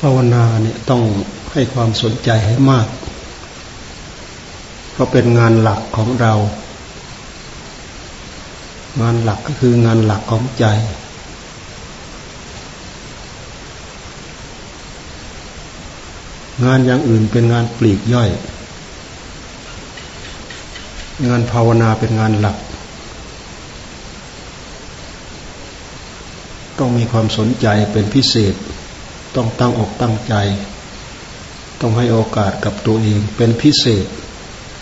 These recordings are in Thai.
ภาวนาเนี่ยต้องให้ความสนใจให้มาก เพราะเป็นงานหลักของเรา งานหลักก็คืองานหลักของใจ งานอย่างอื่นเป็นงานปลีกย่อย งานภาวนาเป็นงานหลัก ต้องมีความสนใจเป็นพิเศษ ต้องตั้งอกตั้งใจ ต้องให้โอกาสกับตัวเองเป็นพิเศษ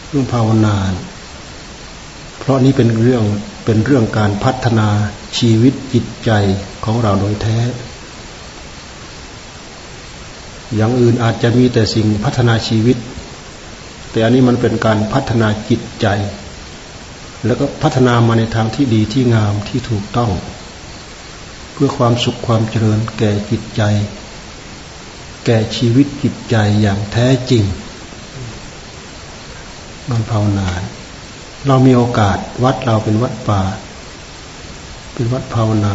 เรื่องภาวนาเพราะนี้เป็นเรื่องเป็นเรื่องการพัฒนาชีวิตจิตใจของเราโดยแท้ อย่างอื่นอาจจะมีแต่สิ่งพัฒนาชีวิต แต่อันนี้มันเป็นการพัฒนาจิตใจ แล้วก็พัฒนามาในทางที่ดีที่งามที่ถูกต้อง เพื่อความสุขความเจริญแก่จิตใจ แก่ชีวิตจิตใจอย่างแท้จริงมันภาวนาเรามีโอกาสวัดเราเป็นวัดป่า เป็นวัดภาวนา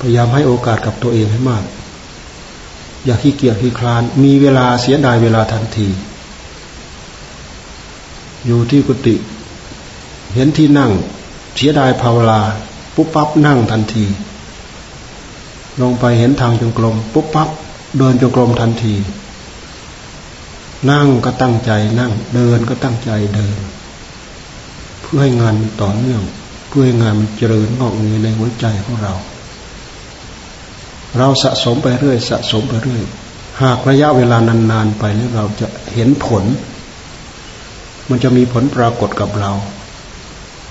พยายามให้โอกาสกับตัวเองให้มาก อย่าขี้เกียจขี้คลาน มีเวลาเสียดายเวลาทันที อยู่ที่กุฏิเห็นที่นั่ง เสียดายภาวนาปุ๊บปั๊บนั่งทันที ลงไปเห็นทางจงกรมปุ๊บปั๊บเดินจงกรมทันที นั่งก็ตั้งใจนั่ง เดินก็ตั้งใจเดิน เพื่อให้งานมันต่อเนื่อง เพื่อให้งานมันเจริญงอกเงยในหัวใจของเรา เราสะสมไปเรื่อย สะสมไปเรื่อย หากระยะเวลานานๆไปแล้วเราจะเห็นผล มันจะมีผลปรากฏกับเรา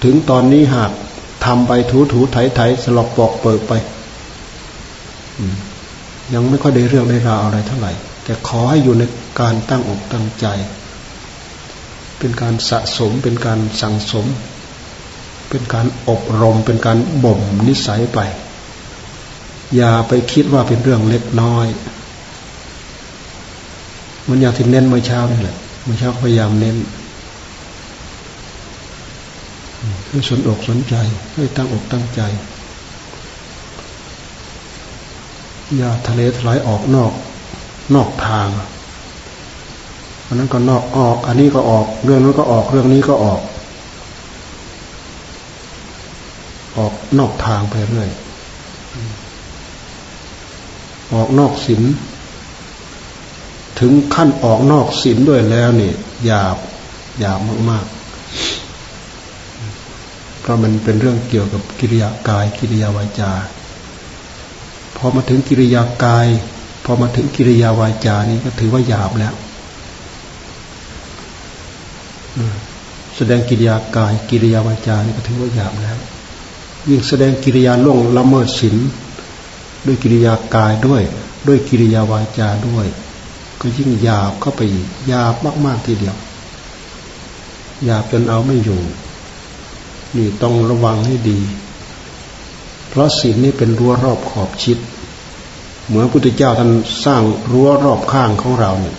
ถึงตอนนี้หากทำไปถูถูไถไถสลบปอกเปิดไป ยังไม่ค่อยได้เรื่องได้ราวอะไรเท่าไหร่ แต่ขอให้อยู่ในการตั้งอกตั้งใจ เป็นการสะสมเป็นการสั่งสม เป็นการอบรม เป็นการบ่มนิสัยไป อย่าไปคิดว่าเป็นเรื่องเล็กน้อย มันอย่างที่เน้นเมื่อเช้านี่แหละเมื่อเช้าพยายามเน้นให้สนอกสนใจให้ตั้งอกตั้งใจ อย่าทะเลถลายออกนอก นอกทางอันนั้นก็นอกออก อันนี้ก็ออก เรื่องนั้นก็ออก เรื่องนี้ก็ออก ออกนอกทางไปเรื่อย ออกนอกศีลถึงขั้นออกนอกศีลด้วยแล้วนี่หยาบหยาบมากๆ เพราะมันเป็นเรื่องเกี่ยวกับกิริยากายกิริยาวาจา พอมาถึงกิริยากาย พอมาถึงกิริยาวาจานี่ก็ถือว่าหยาบแล้วแสดงกิริยากาย กิริยาวาจานี่ก็ถือว่าหยาบแล้ว ยิ่งแสดงกิริยาล่วงละเมิดศีลด้วยกิริยากายด้วย ด้วยกิริยาวาจาด้วย ก็ยิ่งหยาบเข้าไปอีกหยาบมากๆทีเดียวหยาบจนเอาไม่อยู่ นี่ต้องระวังให้ดี ราะศีลนี้เป็นรั้วรอบขอบชิด เหมือนพุทธเจ้าท่านสร้างรั้วรอบข้างของเราเนี่ย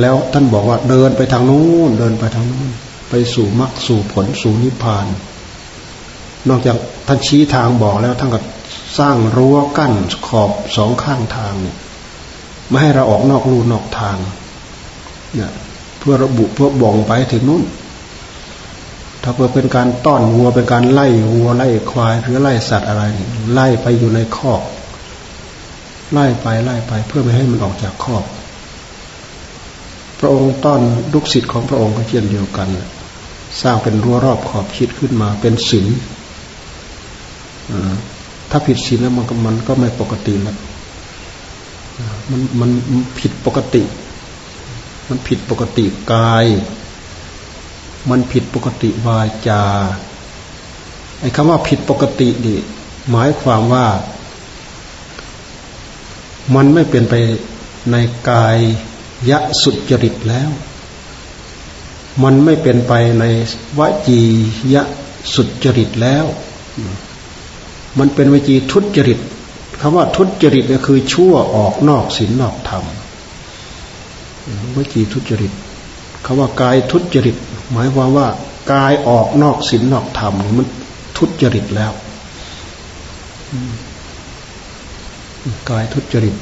แล้วท่านบอกว่าเดินไปทางนู้นเดินไปทางนู้นไปสู่มรรคสู่ผลสู่นิพพาน นอกจากท่านชี้ทางบอกแล้วท่านก็สร้างรั้วกั้นขอบสองข้างทางเนี่ยไม่ให้เราออกนอกรูนอกทางเนี่ยเพื่อระบุเพื่อบ่งไปถึงนู้น ถ้าเพื่อเป็นการต้อนวัวเป็นการไล่วัวไล่ควายหรือไล่สัตว์อะไร ไล่ไปอยู่ในคอก ไล่ไปไล่ไป เพื่อไม่ให้มันออกจากคอก พระองค์ต้อนลูกศิษย์ของพระองค์ก็เช่นเดียวกันสร้างเป็นรั้วรอบขอบชิดขึ้นมาเป็นศีลถ้าผิดศีลแล้วมันก็มันก็ไม่ปกติแล้วมันมันผิดปกติ มันผิดปกติกาย มันผิดปกติวาจาไอ้คำว่าผิดปกตินี่หมายความว่า มันไม่เป็นไปในกายยะสุจริตแล้ว มันไม่เป็นไปในวจียะสุจริตแล้ว มันเป็นวจีทุจริตคำว่าทุจริตก็คือชั่วออกนอกศีลนอกธรรมวจีทุจริตคำว่ากายทุจริต หมายความว่ากายออกนอกศีลนอกธรรมมันทุจริตแล้วกายทุจริต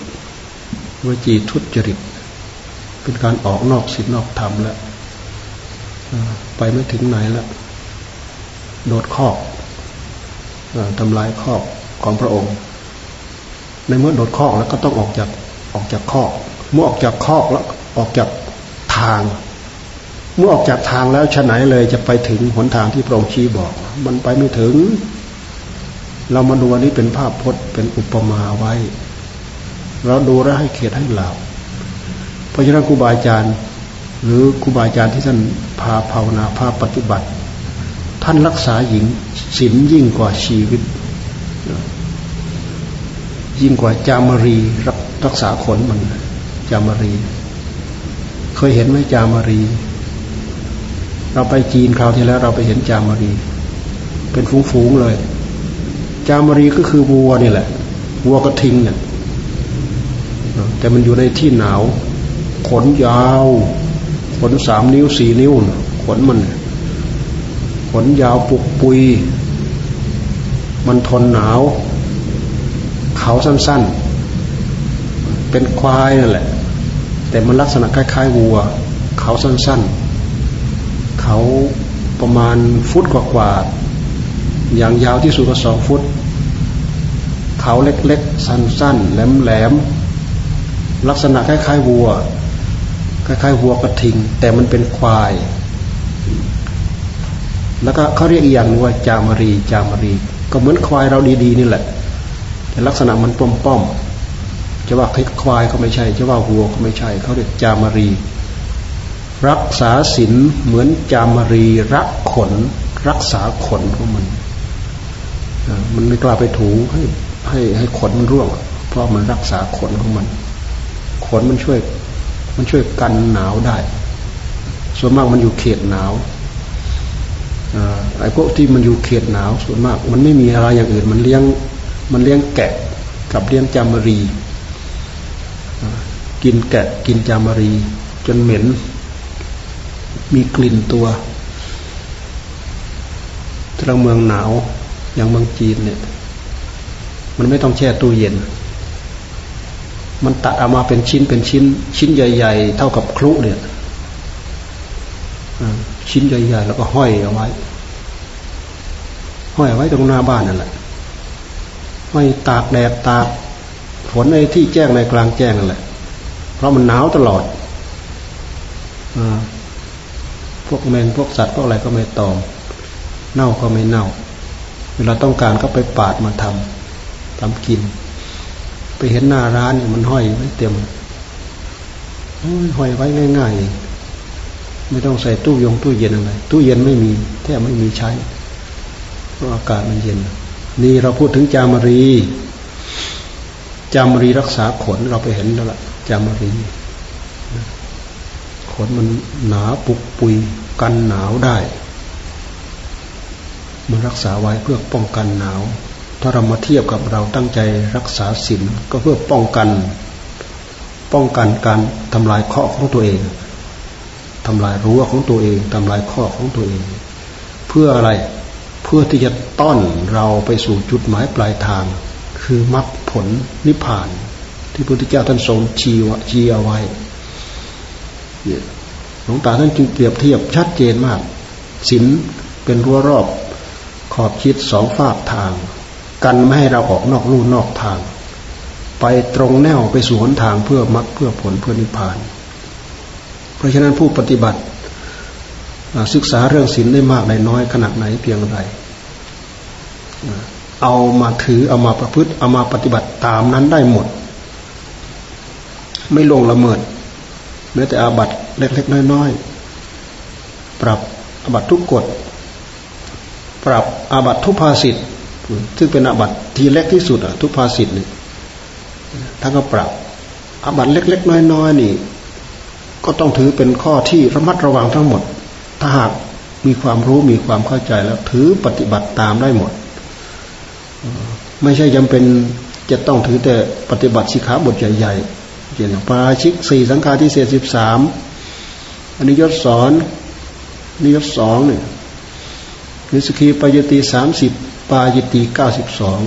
วจีทุจริต เป็นการออกนอกศีลนอกธรรมแล้วไปไม่ถึงไหนแล้วโดดข้อทำลายข้อของพระองค์ ในเมื่อโดดข้อแล้วก็ต้องออกจากออกจากข้อเมื่อออกจากข้อแล้วออกจากทาง เมื่อออกจากทางแล้วชะไหนเลยจะไปถึงหนทางที่พระองค์ชี้บอก มันไปไม่ถึง เรามาดูวันนี้เป็นภาพพจน์เป็นอุปมาไว้ เราดูแลให้เขียดให้เหล่าเพราะฉะนั้นครูบาอาจารย์ หรือครูบาอาจารย์ที่ท่านพาภาวนาพาปฏิบัติ ท่านรักษาหญิงศีลยิ่งกว่าชีวิต ยิ่งกว่าจามรีรักษาขนมันจามรี เคยเห็นไหมจามรี เราไปจีนคราวที่แล้วเราไปเห็นจามรี เป็นฟูงๆเลย จามรีก็คือวัวนี่แหละ วัวกระทิงเนี่ยแต่มันอยู่ในที่หนาว ขนยาว ขนสามนิ้วสี่นิ้ว ขนมัน ขนยาวปุกปุย มันทนหนาว เขาสั้นๆ เป็นควายนั่นแหละ แต่มันลักษณะคล้ายๆวัว เขาสั้นๆ เขาประมาณฟุตกว่าๆอย่างยาวที่สุดก็สองฟุต เขาเล็กๆ สั้นๆ แหลมๆ ลักษณะคล้ายๆวัว คล้ายๆวัวกระทิง แต่มันเป็นควาย แล้วก็เขาเรียกอีกอย่างว่าจามรีจามรี ก็เหมือนควายเราดีๆ นี่แหละ แต่ลักษณะมันป้อมๆจะว่าควายก็ไม่ใช่ จะว่าวัวก็ไม่ใช่ เขาเรียกจามรี รักษาศีลเหมือนจามรีรักขน รักษาขนของมันมันไม่กล้าไปถูให้ให้ให้ขนมันร่วง เพราะมันรักษาขนของมัน ขนมันช่วย มันช่วยกันหนาวได้ ส่วนมากมันอยู่เขตหนาวไอ้พวกที่มันอยู่เขตหนาวส่วนมาก มันไม่มีอะไรอย่างอื่น มันเลี้ยงมันเลี้ยงแกะกับเลี้ยงจามรี กินแกะกินจามารี จนเหม็น มีกลิ่นตัวถ้าเมืองหนาว อย่างเมืองจีนเนี่ย มันไม่ต้องแช่ตู้เย็น มันตัดเอามาเป็นชิ้นเป็นชิ้น ชิ้นใหญ่ ๆ เท่ากับครุเนี่ยชิ้นใหญ่ๆแล้วก็ห้อยเอาไว้ ห้อยเอาไว้ตรงหน้าบ้านนั่นแหละห้อยตากแดดตากฝนในที่แจ้งในกลางแจ้งนั่นแหละ เพราะมันหนาวตลอดอพ วกแมงพวกสัตว์พวกอะไรก็ไม่ตอม เน่าก็ไม่เน่า เวลาต้องการก็ไปปาดมาทำทำกิน ไปเห็นหน้าร้านเนี่ยมันห้อยไว้เต็มห้อยไว้ง่ายๆไม่ต้องใส่ตู้ยงตู้เย็นอะไรตู้เย็นไม่มีแทบไม่มีใช้เพราะอากาศมันเย็น นี่เราพูดถึงจามรีจามรีรักษาขนเราไปเห็นแล้วล่ะจามรีขนมันหนาปุกปุย กันหนาวได้ มันรักษาไว้เพื่อป้องกันหนาว ถ้าเรามาเทียบกับเราตั้งใจรักษาศีลก็เพื่อป้องกัน ป้องกันการทำลายข้อของตัวเองทำลายรั้วของตัวเองทำลายข้อของตัวเอง เพื่ออะไรเพื่อที่จะต้อนเราไปสู่จุดหมายปลายทาง คือมรรคผลนิพพาน ที่พระพุทธเจ้าท่านทรงชี้วะชี้เอาไว้ หลวงตาท่านจึงเปรียบเทียบชัดเจนมากศีลเป็นรั้วรอบขอบชิดสองฝากทาง กันไม่ให้เราออกนอกลู่นอกทาง ไปตรงแนวไปสู่หนทางเพื่อมรรคเพื่อผลเพื่อนิพพาน เพราะฉะนั้นผู้ปฏิบัติศึกษาเรื่องศีลได้มากได้น้อยขนาดไหนเพียงไรเอามาถือเอามาประพฤติเอามาปฏิบัติตามนั้นได้หมด ไม่ลงละเมิดแม้แต่อาบัต เล็กๆน้อยๆปรับอาบัตทุกกฎ ปรับอาบัตทุพภาสิทธิ์ซึ่งเป็นอาบัตที่เล็กที่สุดอะทุพภาสิทธิ์นี่ท่านก็ปรับอาบัตเล็ก ๆ น้อยๆนี่ ก็ต้องถือเป็นข้อที่ระมัดระวังทั้งหมด ถ้าหากมีความรู้มีความเข้าใจแล้ว ถือปฏิบัติตามได้หมด ไม่ใช่จำเป็นจะต้องถือแต่ปฏิบัติสิกขาบทใหญ่ๆอย่างปาชิกสี่สังฆาทิเศษสิบสาม อนนี้ยศสอนนี่ยศสองเนี่ยนิสกีปายตีสามสิบปายตีเก้าสิบสอง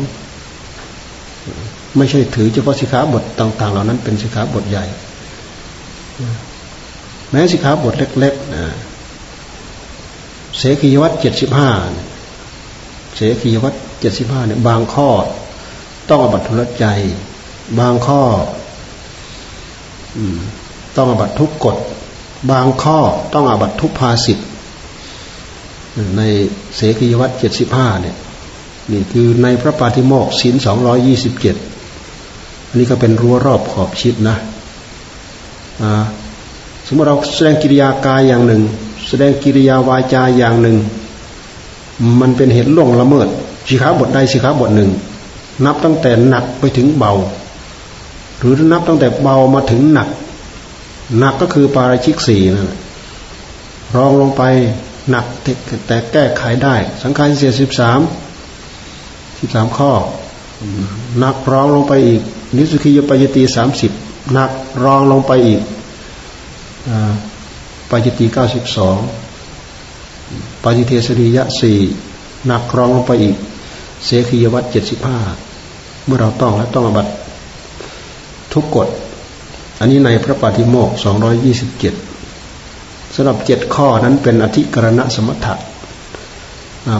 ไม่ใช่ถือเฉพาะสิกขาบทต่าง ๆ เหล่านั้นเป็นสิกขาบทใหญ่ แม้สิกขาบทเล็กๆนะเสกียวัตเจ็ดสิบห้าเสกียวัตเจ็ดสิบห้าเนี่ยบางข้อ ต้องอบัตทุลใจ บางข้อต้องอบัตทุกกฎ บางข้อต้องอบัตทุกภาสิทธิ์ในเสกียวัตเจ็ดสิบห้าเนี่ยนี่คือในพระปาฏิโมกศีลสองร้อยยี่สิบเจ็ดอันนี้ก็เป็นรั้วรอบขอบชิดนะสมมติเราแสดงกิริยากายอย่างหนึ่ง แสดงกิริยาวาจาอย่างหนึ่ง มันเป็นเหตุล่วงละเมิดสิขาบทใดสิขาบทหนึ่ง นับตั้งแต่หนักไปถึงเบา หรือนับตั้งแต่เบามาถึงหนัก หนักก็คือปาราชิกสี่นะรองลงไปหนักแต่แก้ไขได้ สังขารเสียสิบสามสิบสามข้อหนักรองลงไปอีก นิสุขียปยตีสามสิบหนักรองลงไปอีกปยตีเก้าสิบสองปยิเทสริยะสี่หนักรองลงไปอีก เสขียวัตเจ็ดสิบห้าเมื่อเราต้องแล้วต้องอบัตทุกกฎ อันนี้ในพระปาฏิโมกสองร้อยยี่สิบเจ็ดสำหรับเจ็ดข้อนั้นเป็นอธิกรณะสมถะ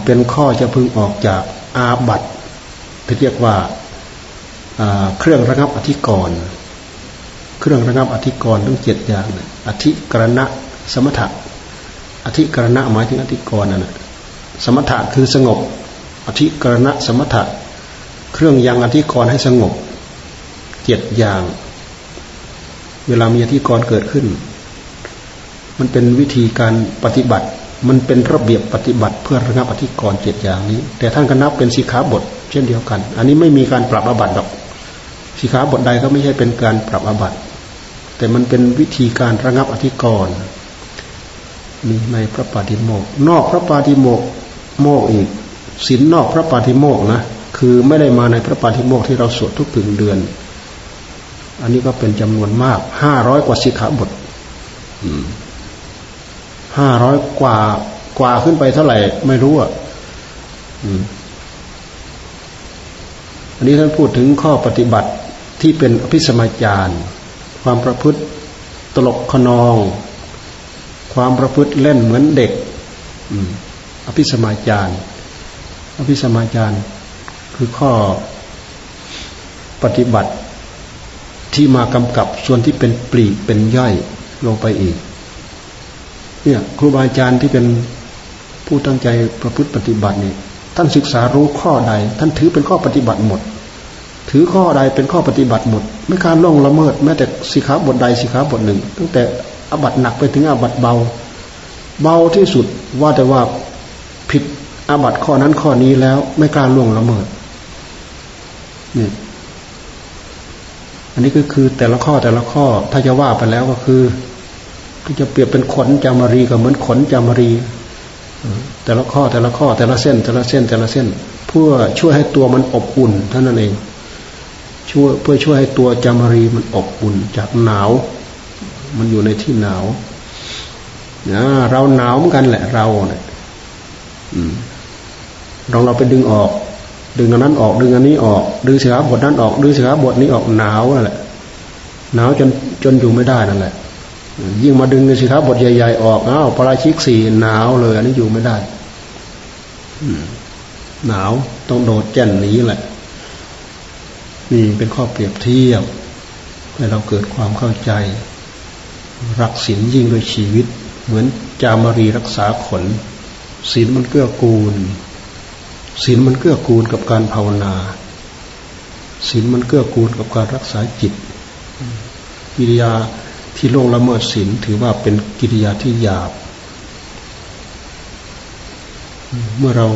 เป็นข้อจะพึงออกจากอาบัตที่เรียกว่าเครื่องระงับอธิกรณ์เครื่องระงับอธิกรณ์ทั้งเจ็ดอย่างอธิกรณะสมถะอธิกรณะหมายถึงอธิกรณ์นั่นสมถะคือสงบ อธิกรณะสมถะ เครื่องยังอธิกรณ์ให้สงบเจ็ดอย่าง เวลามีอธิกรณ์เกิดขึ้น มันเป็นวิธีการปฏิบัติ มันเป็นระเบียบปฏิบัติเพื่อระงับอธิกรณ์เจ็ดอย่างนี้ แต่ท่านก็นับเป็นสีขาบท เช่นเดียวกัน อันนี้ไม่มีการปรับอบัตดอกสีขาบทใดก็ไม่ใช่เป็นการปรับอบัตแต่มันเป็นวิธีการระงับอธิกรณ์มีในพระปาฏิโมกนอกพระปาฏิโมกโมกอีกศีลนอกพระปาฏิโมกนะคือไม่ได้มาในพระปาฏิโมกที่เราสวดทุกถึงเดือน อันนี้ก็เป็นจำนวนมากห้าร้อยกว่าสิกขาบทห้าร้อยกว่ากว่าขึ้นไปเท่าไหร่ ไม่รู้อะอันนี้ท่านพูดถึงข้อปฏิบัติที่เป็นอภิสมัยจารความประพฤติตลกขนอง ความประพฤติเล่นเหมือนเด็กอภิสมาจารอภิสมาจารคือข้อปฏิบัติ ที่มากำกับส่วนที่เป็นปลีกเป็นย่อยลงไปอีก เนี่ยครูบาอาจารย์ที่เป็นผู้ตั้งใจประพฤติปฏิบัตินี่ท่านศึกษารู้ข้อใด ท่านถือเป็นข้อปฏิบัติหมด ถือข้อใดเป็นข้อปฏิบัติหมด ไม่การล่องละเมิดแม้แต่สิขาบทใดสิขาบทหนึ่ง ตั้งแต่อบัตหนักไปถึงอบัตเบา เบาที่สุดว่าแต่ว่าผิดอาบัตข้อนั้นข้อนี้แล้วไม่กล้าล่วงละเมิดเนี่ย อันนี้ก็คือแต่ละข้อแต่ละข้อ ถ้าจะว่าไปแล้วก็คือจะเปรียบเป็นขนจามรีก็เหมือนขนจามรีแต่ละข้อแต่ละข้อแต่ละเส้น แต่ละเส้นแต่ละเส้น เพื่อช่วยให้ตัวมันอบอุ่นเท่านั้นเองช่วยเพื่อช่วยให้ตัวจามรีมันอบอุ่นจากหนาว มันอยู่ในที่หนาวนะเราหนาวเหมือนกันแหละเราเนี่ยลองเราไปดึงออก ดึงอันนั้นออก ดึงอันนี้ออก ดึงเสือบทนั้นออก ดึงเสือบทนี้ออกหนาวนั่นแหละหนาวจนจนอยู่ไม่ได้นั่นแหละ ยิ่งมาดึงสิครับบทใหญ่ๆออกอ้าวปราชิกสี่หนาวเลย อันนี้อยู่ไม่ได้หนาวต้องโดดแจ่นหนีแหละนี่เป็นข้อเปรียบเทียบให้เราเกิดความเข้าใจ รักศีลยิ่งโดยชีวิต เหมือนจามรีรักษาขนศีลมันเกื้อกูล ศีลมันเกื้อกูลกับการภาวนาศีลมันเกื้อกูลกับการรักษาจิต กิริยาที่ล่วงละเมิดศีลถือว่าเป็นกิริยาที่หยาบ เมื่อเรา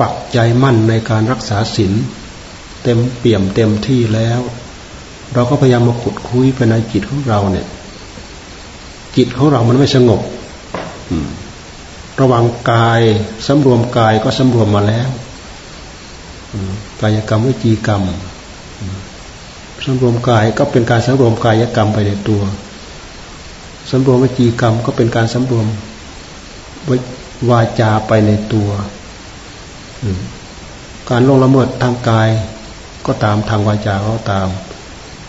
ปักใจมั่นในการรักษาศีลเต็มเปี่ยมเต็มที่แล้ว เราก็พยายามมาขุดคุยภายในจิตของเราเนี่ย จิตของเรามันไม่สงบ ระวังกายสำรวมกายก็สำรวมมาแล้วกายกรรมวิจีกรรมสำรวมกายก็เป็นการสำรวมกายกรรมไปในตัวสำรวมวิจีกรรมก็เป็นการสำรวมวาจาไปในตัวการลงละเมิดทางกายก็ตามทางวาจาก็ตาม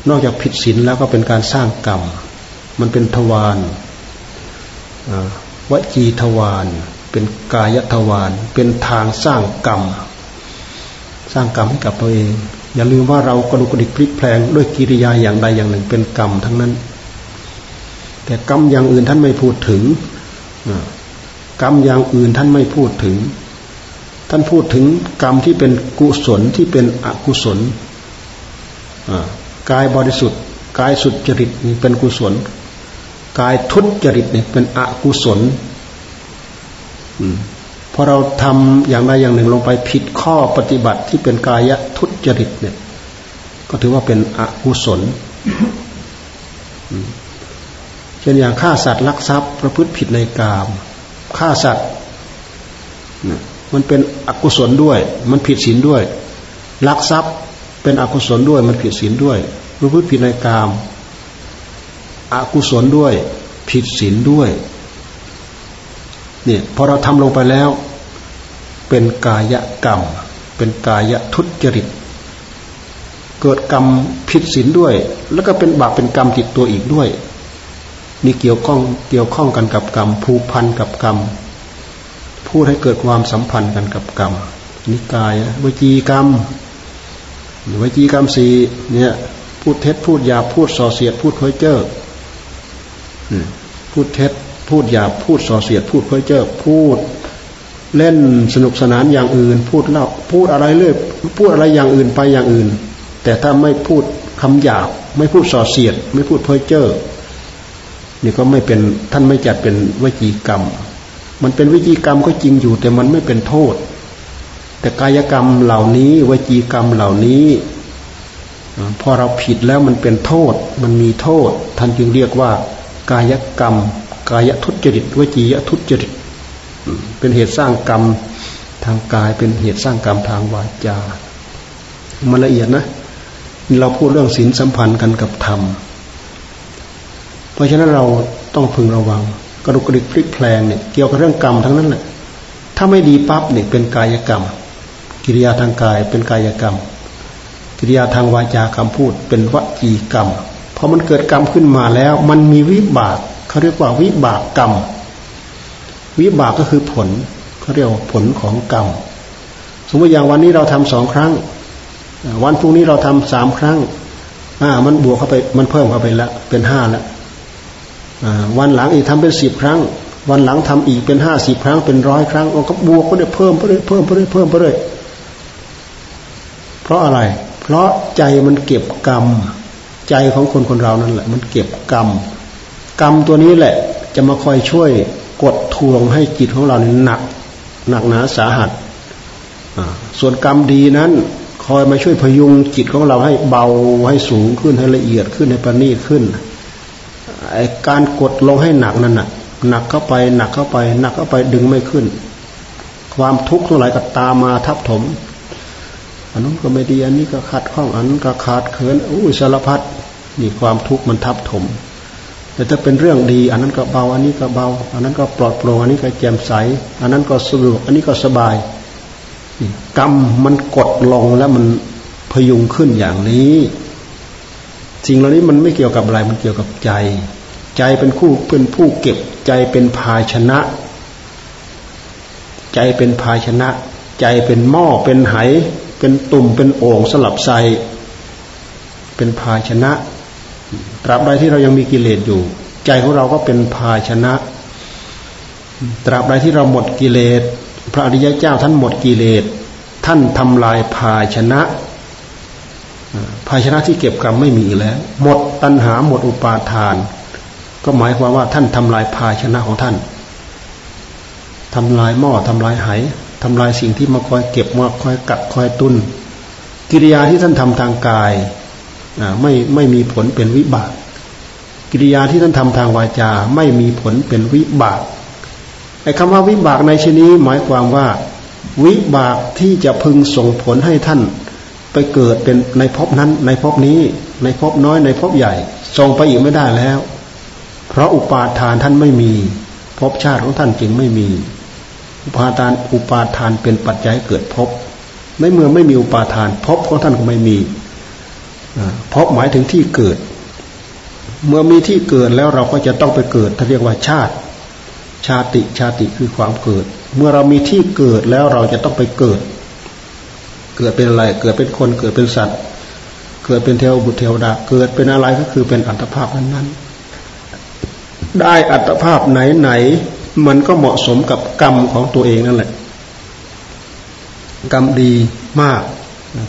นอกจากผิดศีลแล้วก็เป็นการสร้างกรรม มันเป็นทวาร วจีทวารเป็นกายทวารเป็นทางสร้างกรรม สร้างกรรมให้กับตัวเอง อย่าลืมว่าเรากระดุกกระดิกพลิกแพลงด้วยกิริยาอย่างใดอย่างหนึ่งเป็นกรรมทั้งนั้น แต่กรรมอย่างอื่นท่านไม่พูดถึงกรรมอย่างอื่นท่านไม่พูดถึง ท่านพูดถึงกรรมที่เป็นกุศลที่เป็นอกุศลกายบริสุทธิ์กายสุจริตนี่เป็นกุศล กายทุจริตเนี่ยเป็นอกุศลพอเราทำอย่างใดอย่างหนึ่งลงไปผิดข้อปฏิบัติที่เป็นกายทุจริตเนี่ย ก็ถือว่าเป็นอกุศลเช่นอย่างฆ่าสัตว์ลักทรัพย์ ประพฤติผิดในกามฆ่าสัตว์มันเป็นอกุศลด้วย มันผิดศีลด้วยลักทรัพย์เป็นอกุศลด้วย มันผิดศีลด้วยประพฤติผิดในกาม อกุศลด้วย ผิดศีลด้วยเนี่ยพอเราทำลงไปแล้ว เป็นกายกรรม เป็นกายทุจริต เกิดกรรมผิดศีลด้วย แล้วก็เป็นบาปเป็นกรรมติดตัวอีกด้วยนี่เกี่ยวข้องเกี่ยวข้องกันกับกรรมผูกพันกับกรรมพูดให้เกิดความสัมพันธ์กันกับกรรมนิกายวจีกรรมวจีกรรมสี่เนี่ยพูดเท็จพูดยาพูดส่อเสียดพูดเพ้อเจ้อ พูดเท็จ พูดหยาบพูดส่อเสียด พูดเพ้อเจ้อพูดเล่นสนุกสนานอย่างอื่น พูดเล่าพูดอะไรเรื่อยพูดอะไรอย่างอื่นไปอย่างอื่น แต่ถ้าไม่พูดคำหยาบ ไม่พูดส่อเสียด ไม่พูดเพ้อเจ้อนี่ก็ไม่เป็นท่านไม่จัดเป็นวิจีกรรม มันเป็นวิจีกรรมก็จริงอยู่ แต่มันไม่เป็นโทษ แต่กายกรรมเหล่านี้วิจีกรรมเหล่านี้พอเราผิดแล้วมันเป็นโทษ มันมีโทษ ท่านจึงเรียกว่า กายกรรม กายทุจริตวจียทุจริตเป็นเหตุสร้างกรรมทางกายเป็นเหตุสร้างกรรมทางวาจา มันละเอียดนะ เราพูดเรื่องศีลสัมพันธ์กันกับธรรม เพราะฉะนั้นเราต้องพึงระวัง กระดุกกระดิกพลิกแพลงเนี่ยเกี่ยวกับเรื่องกรรมทั้งนั้นแหละถ้าไม่ดีปั๊บเนี่ยเป็นกายกรรม กิริยาทางกายเป็นกายกรรม กิริยาทางวาจาคำพูดเป็นวจีกรรม พอมันเกิดกรรมขึ้นมาแล้ว มันมีวิบากเขาเรียกว่าวิบากกรรม วิบากก็คือผลเขาเรียกว่าผลของกรรม สมมติอย่างวันนี้เราทำสองครั้ง วันพรุ่งนี้เราทำสามครั้ง อ่า มันบวกเข้าไป มันเพิ่มเข้าไปแล้วเป็นห้าแล้ววันหลังอีกทำเป็นสิบครั้ง วันหลังทำอีกเป็นห้าสิบครั้งเป็นร้อยครั้งก็บวกก็ได้เพิ่มไปเรื่อยเพิ่มไปเรื่อยเพิ่มไปเรื่อยเพราะอะไร เพราะใจมันเก็บกรรม ใจของคนคนเรานั่นแหละ มันเก็บกรรม กรรมตัวนี้แหละ จะมาคอยช่วยกดทวงให้จิตของเราเนี่ยหนัก หนักหนาสาหัสส่วนกรรมดีนั้น คอยมาช่วยพยุงจิตของเราให้เบาให้สูงขึ้นให้ละเอียดขึ้นให้ประณีตขึ้นไอการกดลงให้หนักนั่นน่ะหนักเข้าไป หนักเข้าไป หนักเข้าไปดึงไม่ขึ้น ความทุกข์ทั้งหลายก็ตามมาทับถมอันนั้นก็ไม่ดีอันนี้ก็ขัดข้องอันนั้นก็ขาดเขินอุ้ยสารพัด นี่ความทุกข์มันทับถม แต่ถ้าเป็นเรื่องดี อันนั้นก็เบา อันนี้ก็เบา อันนั้นก็ปลอดโปร่งอันนี้ก็แจ่มใส อันนั้นก็สะดวกอันนี้ก็สบายกรรมมันกดลงแล้วมันพยุงขึ้นอย่างนี้สิ่งเหล่านี้มันไม่เกี่ยวกับอะไรมันเกี่ยวกับใจ ใจเป็นคู่เป็นผู้เก็บ ใจเป็นภาชนะ ใจเป็นภาชนะ ใจเป็นหม้อเป็นไห เป็นตุ่มเป็นโอ่งสลับใสเป็นภาชนะ ตราบใดที่เรายังมีกิเลสอยู่ ใจของเราก็เป็นภาชนะ ตราบใดที่เราหมดกิเลส พระอริยเจ้าท่านหมดกิเลส ท่านทำลายภาชนะภาชนะที่เก็บกรรมไม่มีแล้ว หมดตัณหาหมดอุปาทาน ก็หมายความว่าท่านทำลายภาชนะของท่านทำลายหม้อทำลายไหทำลายสิ่งที่มาคอยเก็บมาคอยกัดคอยตุนกิริยาที่ท่านทำทางกาย ไม่ไม่มีผลเป็นวิบากกิริยาที่ท่านทำทางวาจาไม่มีผลเป็นวิบากไอ้คำว่าวิบากในชนี้หมายความว่า วิบากที่จะพึงส่งผลให้ท่าน ไปเกิดเป็นในภพนั้น ในภพนี้ ในภพน้อยในภพใหญ่ส่งไปอีกไม่ได้แล้ว เพราะอุปาทานท่านไม่มีภพชาติของท่านจึงไม่มี อุปาทานอุปาทานเป็นปัจจัยเกิดภพในเมื่อไม่มีอุปาทานพบของท่านก็ไม่มี พบหมายถึงที่เกิด เมื่อมีที่เกิดแล้วเราก็จะต้องไปเกิดท่าเรียกว่าชาติ ชาติชาติคือความเกิด เมื่อเรามีที่เกิดแล้วเราจะต้องไปเกิด เกิดเป็นอะไร เกิดเป็นคนเกิดเป็นสัตว์ เกิดเป็นเทวบุตรเทวดา เกิดเป็นอะไรก็คือเป็นอัตภาพนั้นๆได้อัตภาพไหนไหนมันก็เหมาะสมกับกรรมของตัวเองนั่นแหละ กรรมดีมาก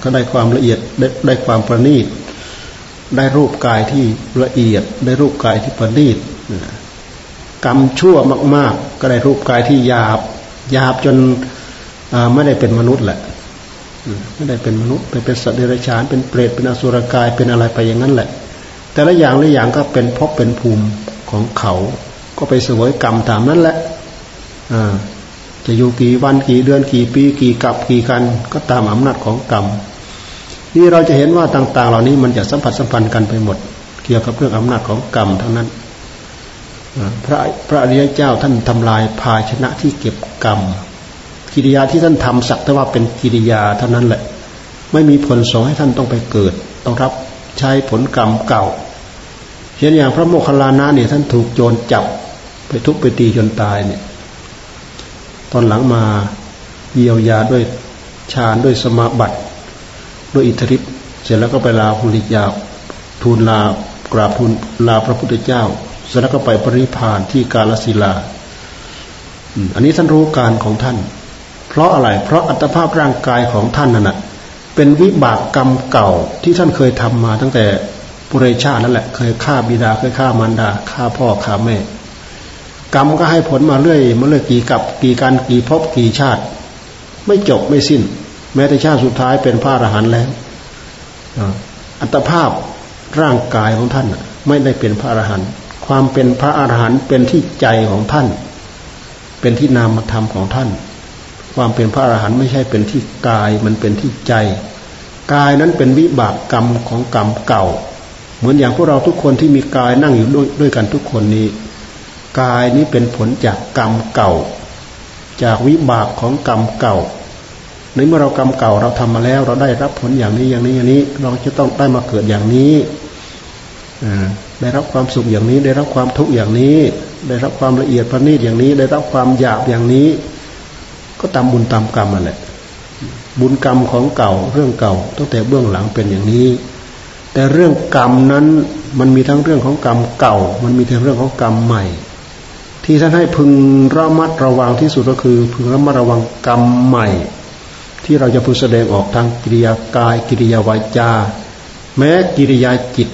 ก็ได้ความละเอียดได้ได้ความประณีต ได้รูปกายที่ละเอียด ได้รูปกายที่ประณีตกรรมชั่วมาก ๆ ก็ได้รูปกายที่หยาบหยาบจนไม่ได้เป็นมนุษย์แหละไม่ได้เป็นมนุษย์ไปเป็นสัตว์เดรัจฉานเป็นเปรตเป็นอสุรกายเป็นอะไรไปอย่างนั้นแหละ แต่ละอย่างละอย่างก็เป็นพบเป็นภูมิของเขา ก็ไปเสวยกรรมตามนั้นแหละ จะอยู่กี่วันกี่เดือนกี่ปีกี่กับกี่กัน ก็ตามอำนาจของกรรมนี่เราจะเห็นว่าต่าง ๆ เหล่านี้มันจะสัมผัสสัมพันธ์กันไปหมด เกี่ยวกับเรื่องอำนาจของกรรมเท่านั้นพระพระอริยเจ้าท่านทำลายภาชนะที่เก็บกรรมกิริยาที่ท่านทำสักแต่ว่าเป็นกิริยาเท่านั้นแหละ ไม่มีผลส่งให้ท่านต้องไปเกิด ต้องรับใช้ผลกรรมเก่าเช่นอย่างพระโมคคัลลานะเนี่ยท่านถูกโจรจับไปทุบไปตีจนตายเนี่ย ตอนหลังมาเยียวยาด้วยฌานด้วยสมาบัติด้วยอิทธิฤทธิ์เสร็จแล้วก็ไปลาภุริยาทูลลากราบทูลลาพระพุทธเจ้าเสร็จแล้วก็ไปปริพานที่กาลสิลา อันนี้ท่านรู้การของท่าน เพราะอะไร เพราะอัตภาพร่างกายของท่านนั่นแหะเป็นวิบากกรรมเก่าที่ท่านเคยทำมาตั้งแต่ปุเรชานั่นแหละ เคยฆ่าบิดา เคยฆ่ามารดา ฆ่าพ่อ ฆ่าแม่ กรรมก็ให้ผลมาเรื่อยมาเรื่อยกี่กับกี่การกี่พบกี่ชาติ ไม่จบไม่สิ้น แม้แต่ชาติสุดท้ายเป็นพระอรหันต์แล้วอัตภาพร่างกายของท่านไม่ได้เป็นพระอรหันต์ความเป็นพระอรหันต์เป็นที่ใจของท่าน เป็นที่นามธรรมของท่าน ความเป็นพระอรหันต์ไม่ใช่เป็นที่กายมันเป็นที่ใจ กายนั้นเป็นวิบากกรรมของกรรมเก่า เหมือนอย่างพวกเราทุกคนที่มีกายนั่งอยู่ด้วยด้วยกันทุกคนนี้ กายนี้เป็นผลจากกรรมเก่า จากวิบากของกรรมเก่าในเมื่อเรากรรมเก่าเราทำมาแล้ว เราได้รับผลอย่างนี้อย่างนี้อย่างนี้ เราจะต้องได้มาเกิดอย่างนี้ได้รับความสุขอย่างนี้ ได้รับความทุกข์อย่างนี้ ได้รับความละเอียดประณีตอย่างนี้ ได้รับความหยาบอย่างนี้ ก็ตามบุญตามกรรมมาแหละบุญกรรมของเก่าเรื่องเก่าตั้งแต่เบื้องหลังเป็นอย่างนี้ แต่เรื่องกรรมนั้นมันมีทั้งเรื่องของกรรมเก่า มันมีทั้งเรื่องของกรรมใหม่ ที่ท่านให้พึงระมัดระวังที่สุดก็คือ พึงระมัดระวังกรรมใหม่ ที่เราจะพึงแสดงออกทางกิริยากาย กิริยาวาจา แม้กิริยาจิต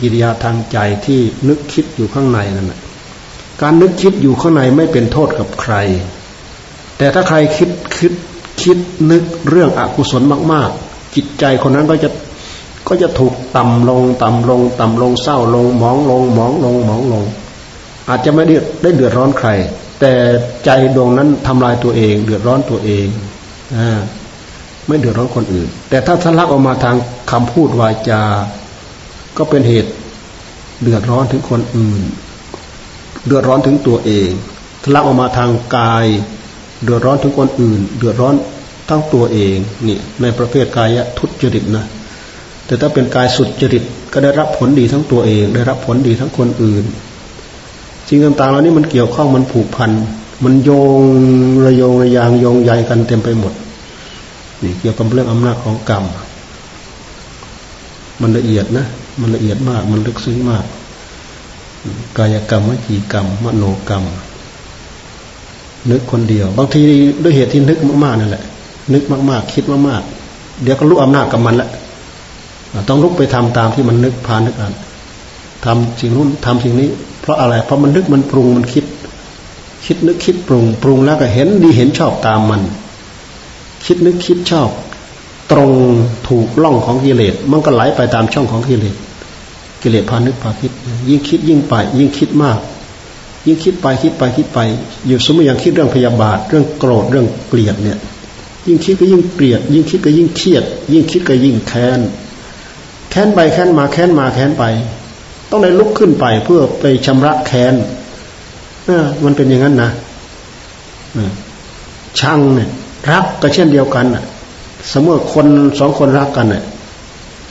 กิริยาทางใจที่นึกคิดอยู่ข้างในนั่นแหละการนึกคิดอยู่ข้างในไม่เป็นโทษกับใคร แต่ถ้าใครคิดคิดคิดนึกเรื่องอกุศลมาก ๆ จิตใจคนนั้นก็จะก็จะถูกต่ำลง ต่ำลง ต่ำลงเศร้าลงมองลงมองลงมองลง อาจจะไม่ได้ได้เดือดร้อนใคร แต่ใจดวงนั้นทำลายตัวเอง เดือดร้อนตัวเองอไม่เดือดร้อนคนอื่น แต่ถ้าทะลักออกมาทางคำพูดวาจา ก็เป็นเหตุเดือดร้อนถึงคนอื่น เดือดร้อนถึงตัวเองทะลักออกมาทางกาย เดือดร้อนถึงคนอื่น เดือดร้อนทั้งตัวเองนี่ในประเภทกายทุจริตนะแต่ถ้าเป็นกายสุดจริตก็ได้รับผลดีทั้งตัวเอง ได้รับผลดีทั้งคนอื่น สิ่งต่างๆเหล่านี้มันเกี่ยวข้องมันผูกพัน มันโยงระโยงระยางโยงใยกันเต็มไปหมด นี่เกี่ยวกับเรื่องอำนาจของกรรม มันละเอียดนะ มันละเอียดมาก มันลึกซึ้งมาก กายกรรมวิจีกรรม มโนกรรม นึกคนเดียว บางทีด้วยเหตุที่นึกมากๆนั่นแหละ นึกมากๆ คิดมากๆ เดี๋ยวก็รู้อำนาจกับมันละต้องลุกไปทำตามที่มันนึกพานึกอ่านทำสิ่งนู้นทำสิ่งนี้ ราะอะไร เพราะมันนึกมันปรุงมันคิด คิดนึกคิดปรุง ปรุงแล้วก็เห็นดีเห็นชอบตามมัน คิดนึกคิดชอบ ตรงถูกล่องของกิเลสมันก็ไหลไปตามช่องของกิเลสกิเลสพานึกพาคิด ยิ่งคิดยิ่งไป ยิ่งคิดมาก ยิ่งคิดไปคิดไปคิดไป อยู่สมมติอย่างคิดเรื่องพยาบาท เรื่องโกรธเรื่องเกลียดเนี่ย ยิ่งคิดก็ยิ่งเกลียด ยิ่งคิดก็ยิ่งเครียด ยิ่งคิดก็ยิ่งแค้นแค้นไปแค้นมาแค้นมาแค้นไป ต้องได้ลุกขึ้นไปเพื่อไปชำระแค้นมันเป็นอย่างนั้นนะช่างเนี่ย รักก็เช่นเดียวกันสมมติคนสองคนรักกันเนี่ย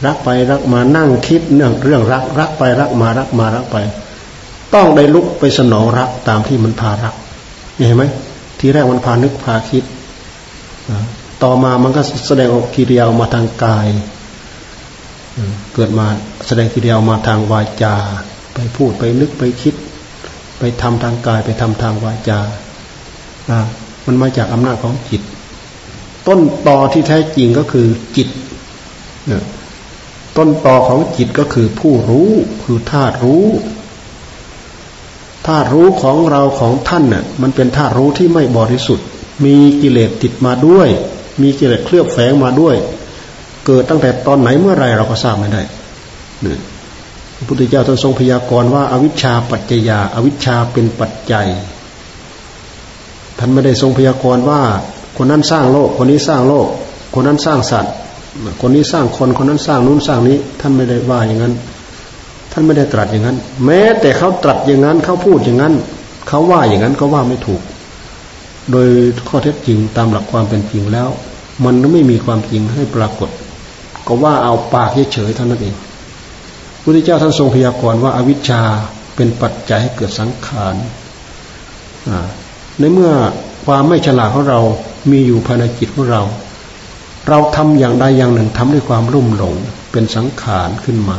รักไปรักมานั่งคิดเรื่องเรื่องรัก รักไปรักมารักมารักไป ต้องได้ลุกไปสนองรักตามที่มันพารักเห็นไหมทีแรกมันพานึกพาคิดต่อมามันก็แสดงออกกิริยามาทางกายเกิดมา แสดงกิริยามาทางวาจา ไปพูดไปนึกไปคิด ไปทำทางกายไปทำทางวาจามันมาจากอำนาจของจิต ต้นตอที่แท้จริงก็คือจิตต้นตอของจิตก็คือผู้รู้คือธาตุรู้ธาตุรู้ของเราของท่านน่ะมันเป็นธาตุรู้ที่ไม่บริสุทธิ์ มีกิเลสติดมาด้วย มีกิเลสเคลือบแฝงมาด้วย เกิดตั้งแต่ตอนไหนเมื่อไรเราก็ทราบไม่ได้ พระพุทธเจ้าท่านทรงพยากรณ์ว่าอาวิชชาปัจจยาอาวิชชาเป็นปัจจัย ท่านไม่ได้ทรงพยากรณ์ว่า คนนั้นสร้างโลก คนนี้สร้างโลก คนนั้นสร้างสัตว์ คนนี้สร้างคน คนนั้นสร้างนู้นสร้างนี้ ท่านไม่ได้ว่าอย่างนั้น ท่านไม่ได้ตรัสอย่างนั้น แม้แต่เขาตรัสอย่างนั้นเขาพูดอย่างนั้น เขาว่าอย่างนั้นก็ว่าไม่ถูก โดยข้อเท็จจริงตามหลักความเป็นจริงแล้ว มันไม่มีความจริงให้ปรากฏ ก็ว่าเอาปากเฉยๆเท่านั้นเอง พุทธเจ้าท่านทรงพยากรณ์ว่าอาวิชชาเป็นปัจจัยให้เกิดสังขารในเมื่อความไม่ฉลาดของเรามีอยู่ภายในจิตของเรา เราทำอย่างใดอย่างหนึ่งทำด้วยความรุ่มหลงเป็นสังขารขึ้นมา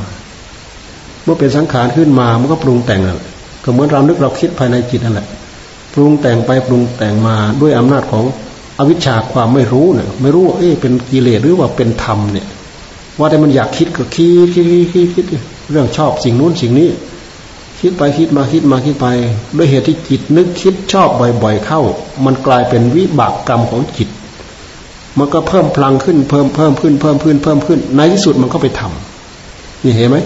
เมื่อเป็นสังขารขึ้นมามันก็ปรุงแต่งก็เหมือนเรานึกเราคิดภายในจิตนั่นแหละปรุงแต่งไปปรุงแต่งมาด้วยอำนาจของอวิชชาความไม่รู้เนี่ยไม่รู้ว่าเอ๊ะเป็นกิเลสหรือว่าเป็นธรรมเนี่ย ว่าแต่มันอยากคิดก็คิดคิดคิดคิด เรื่องชอบสิ่งนู้นสิ่งนี้ คิดไปคิดมาคิดมาคิดไป ด้วยเหตุที่จิตนึกคิดชอบบ่อย ๆ เข้า มันกลายเป็นวิบากกรรมของจิต มันก็เพิ่มพลังขึ้นเพิ่มเพิ่มขึ้นเพิ่มขึ้นเพิ่มขึ้น ในที่สุดมันก็ไปทำนี่เห็นไหม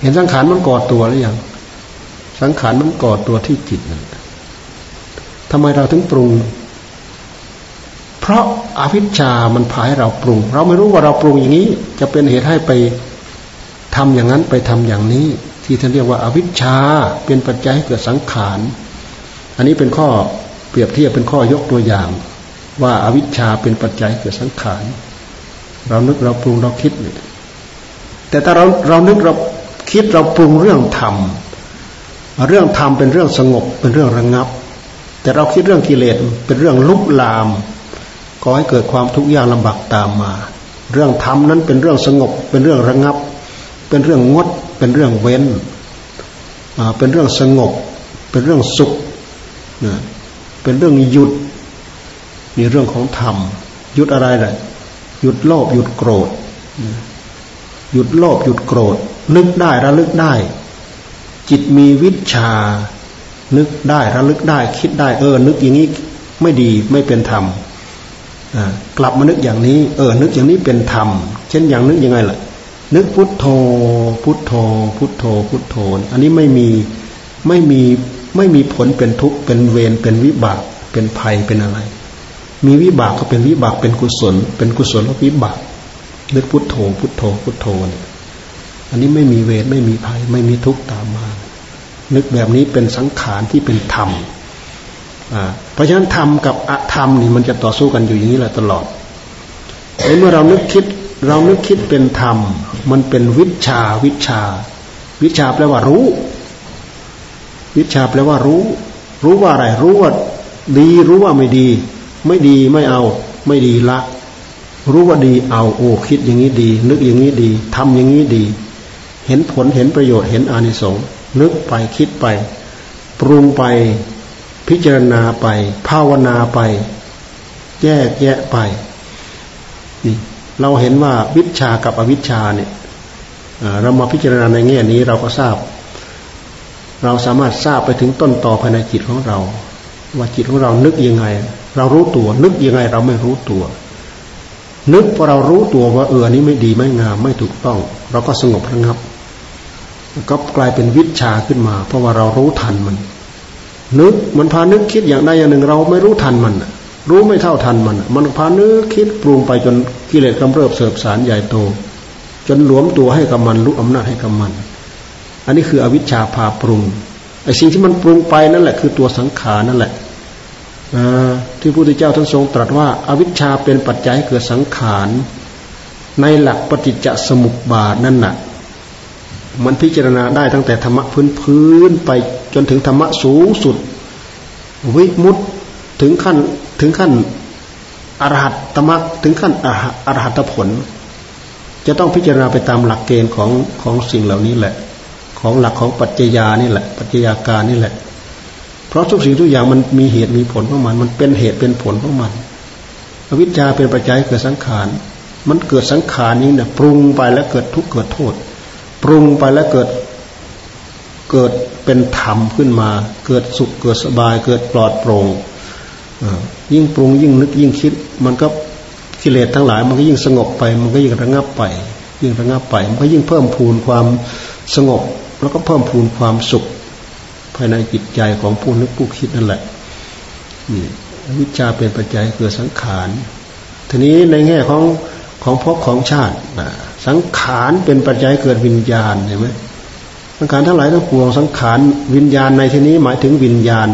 เห็นสังขารมันก่อตัวหรือยังสังขารมันก่อตัวที่จิตนั่นทำไมเราถึงปรุง เพราะอาวิชชามันพาให้เราปรุง เราไม่รู้ว่าเราปรุงอย่างนี้ จะเป็นเหตุให้ไป ทำอย่างนั้นไปทำอย่างนี้ ที่ท่านเรียกว่าอาวิชชาเป็นปัจจัยให้เกิดสังขาร อันนี้เป็นข้อเปรียบเทียบเป็นข้อยกตัวอย่าง ว่าอาวิชชาเป็นปัจจัยเกิดสังขาร เรานึกเราปรุงเราคิดเนี่ยแต่ถ้าเราเรานึกเราคิดเราปรุงเรื่องธรรมเรื่องธรรมเป็นเรื่องสงบเป็นเรื่องระงงับ แต่เราคิดเรื่องกิเลสเป็นเรื่องลุกลามก็ให้เกิดความทุกข์ยากลำบากตามมา เรื่องธรรมนั้นเป็นเรื่องสงบเป็นเรื่องระงงับ เป็นเรื่องงด เป็นเรื่องเว้นเป็นเรื่องสงบ เป็นเรื่องสุขเป็นเรื่องหยุดมีเรื่องของธรรมหยุดอะไรเลยหยุดโลภหยุดโกรธหยุดโลภหยุดโกรธ นึกได้ระลึกได้ จิตมีวิชา นึกได้ระลึกได้ คิดได้เออ นึกอย่างนี้ไม่ดีไม่เป็นธรรมกลับมานึกอย่างนี้ เออ นึกอย่างนี้เป็นธรรม เช่นอย่างนึกยังไงล่ะ นึกพุทโธ พุทโธ พุทโธ พุทโธ อันนี้ไม่มีไม่มีไม่มีผลเป็นทุกข์เป็นเวรเป็นวิบากเป็นภัยเป็นอะไร มีวิบากก็เป็นวิบากเป็นกุศล เป็นกุศลวิบากนึกพุทโธ พุทโธ พุทโธเนี่ยอันนี้ไม่มีเวทไม่มีภัย ไม่มีทุกข์ตามมา นึกแบบนี้เป็นสังขารที่เป็นธรรมเพราะฉะนั้นธรรมกับอธรรมนี่มันจะต่อสู้กันอยู่อย่างนี้แหละตลอดเมื่อเรานึกคิดเรานึกคิดเป็นธรรม มันเป็นวิชาวิชา วิชาแปลว่ารู้ วิชาแปลว่ารู้ รู้ว่าอะไร รู้ว่าดีรู้ว่าไม่ดี ไม่ดีไม่เอา ไม่ดีละ รู้ว่าดีเอาโอ้คิดอย่างนี้ดี นึกอย่างนี้ดีทำอย่างนี้ดี เห็นผลเห็นประโยชน์เห็นอานิสงส์นึกไปคิดไป ปรุงไป พิจารณาไป ภาวนาไป แยกแยะไปนี่ เราเห็นว่าวิชากับอวิชชาเนี่ยเรามาพิจารณาในแง่นี้เราก็ทราบ เราสามารถทราบไปถึงต้นต่อภายในจิตของเรา ว่าจิตของเรานึกยังไง เรารู้ตัว นึกยังไงเราไม่รู้ตัว นึกพอเรารู้ตัวว่าเออนี้ไม่ดีไม่งามไม่ถูกต้อง เราก็สงบระงับ ก็กลายเป็นวิชาขึ้นมา เพราะว่าเรารู้ทันมัน นึกมันพานึกคิดอย่างใดอย่างหนึ่ง เราไม่รู้ทันมัน รู้ไม่เท่าทันมัน มันพานึกคิดปรุงไปจนกิเลสกำเริบเสบสารใหญ่โต จนหลวมตัวให้กับมันรู้อำนาจให้กับมัน อันนี้คืออวิชชาพาปรุงไอ้สิ่งที่มันปรุงไปนั่นแหละคือตัวสังขารนั่นแหละที่พระพุทธเจ้าท่านทรงตรัสว่าอาวิชชาเป็นปัจจัยเกิดสังขารในหลักปฏิจจสมุปบาทนั่นน่ะ มันพิจารณาได้ตั้งแต่ธรรมะพื้นพื้นไปจนถึงธรรมะสูงสุด วิมุตถึงขั้น ถึงขั้นอรหัตตมรรคถึงขั้นอรหัตผล จะต้องพิจารณาไปตามหลักเกณฑ์ของของสิ่งเหล่านี้แหละ ของหลักของปัจจญานี่แหละ ปัจจยาการนี่แหละ เพราะทุกสิ่งทุกอย่างมันมีเหตุมีผลของมัน มันเป็นเหตุเป็นผลของมันอวิชชาเป็นปัจจัยเกิดสังขาร มันเกิดสังขารนี้เนี่ยปรุงไปแล้วเกิดทุกข์เกิดโทษ ปรุงไปแล้วเกิดเกิดเป็นธรรมขึ้นมา เกิดสุขเกิดสบาย เกิดปลอดโปร่ง ยิ่งปรุงยิ่งนึกยิ่งคิด มันก็กิเลสทั้งหลาย มันก็ยิ่งสงบไป มันก็ยิ่งระงับไป ยิ่งระงับไป มันก็ยิ่งเพิ่มพูนความสงบ แล้วก็เพิ่มพูนความสุข ภายในจิตใจของผู้นึกผู้คิดนั่นแหละนี่วิชาเป็นปัจจัยเกิดสังขารทีนี้ในแง่ของของภพของชาติสังขารเป็นปัจจัยเกิดวิญญาณเห็นไหมสังขารทั้งหลายทั้งปวงสังขารวิญญาณในที่นี้หมายถึงวิญญาณ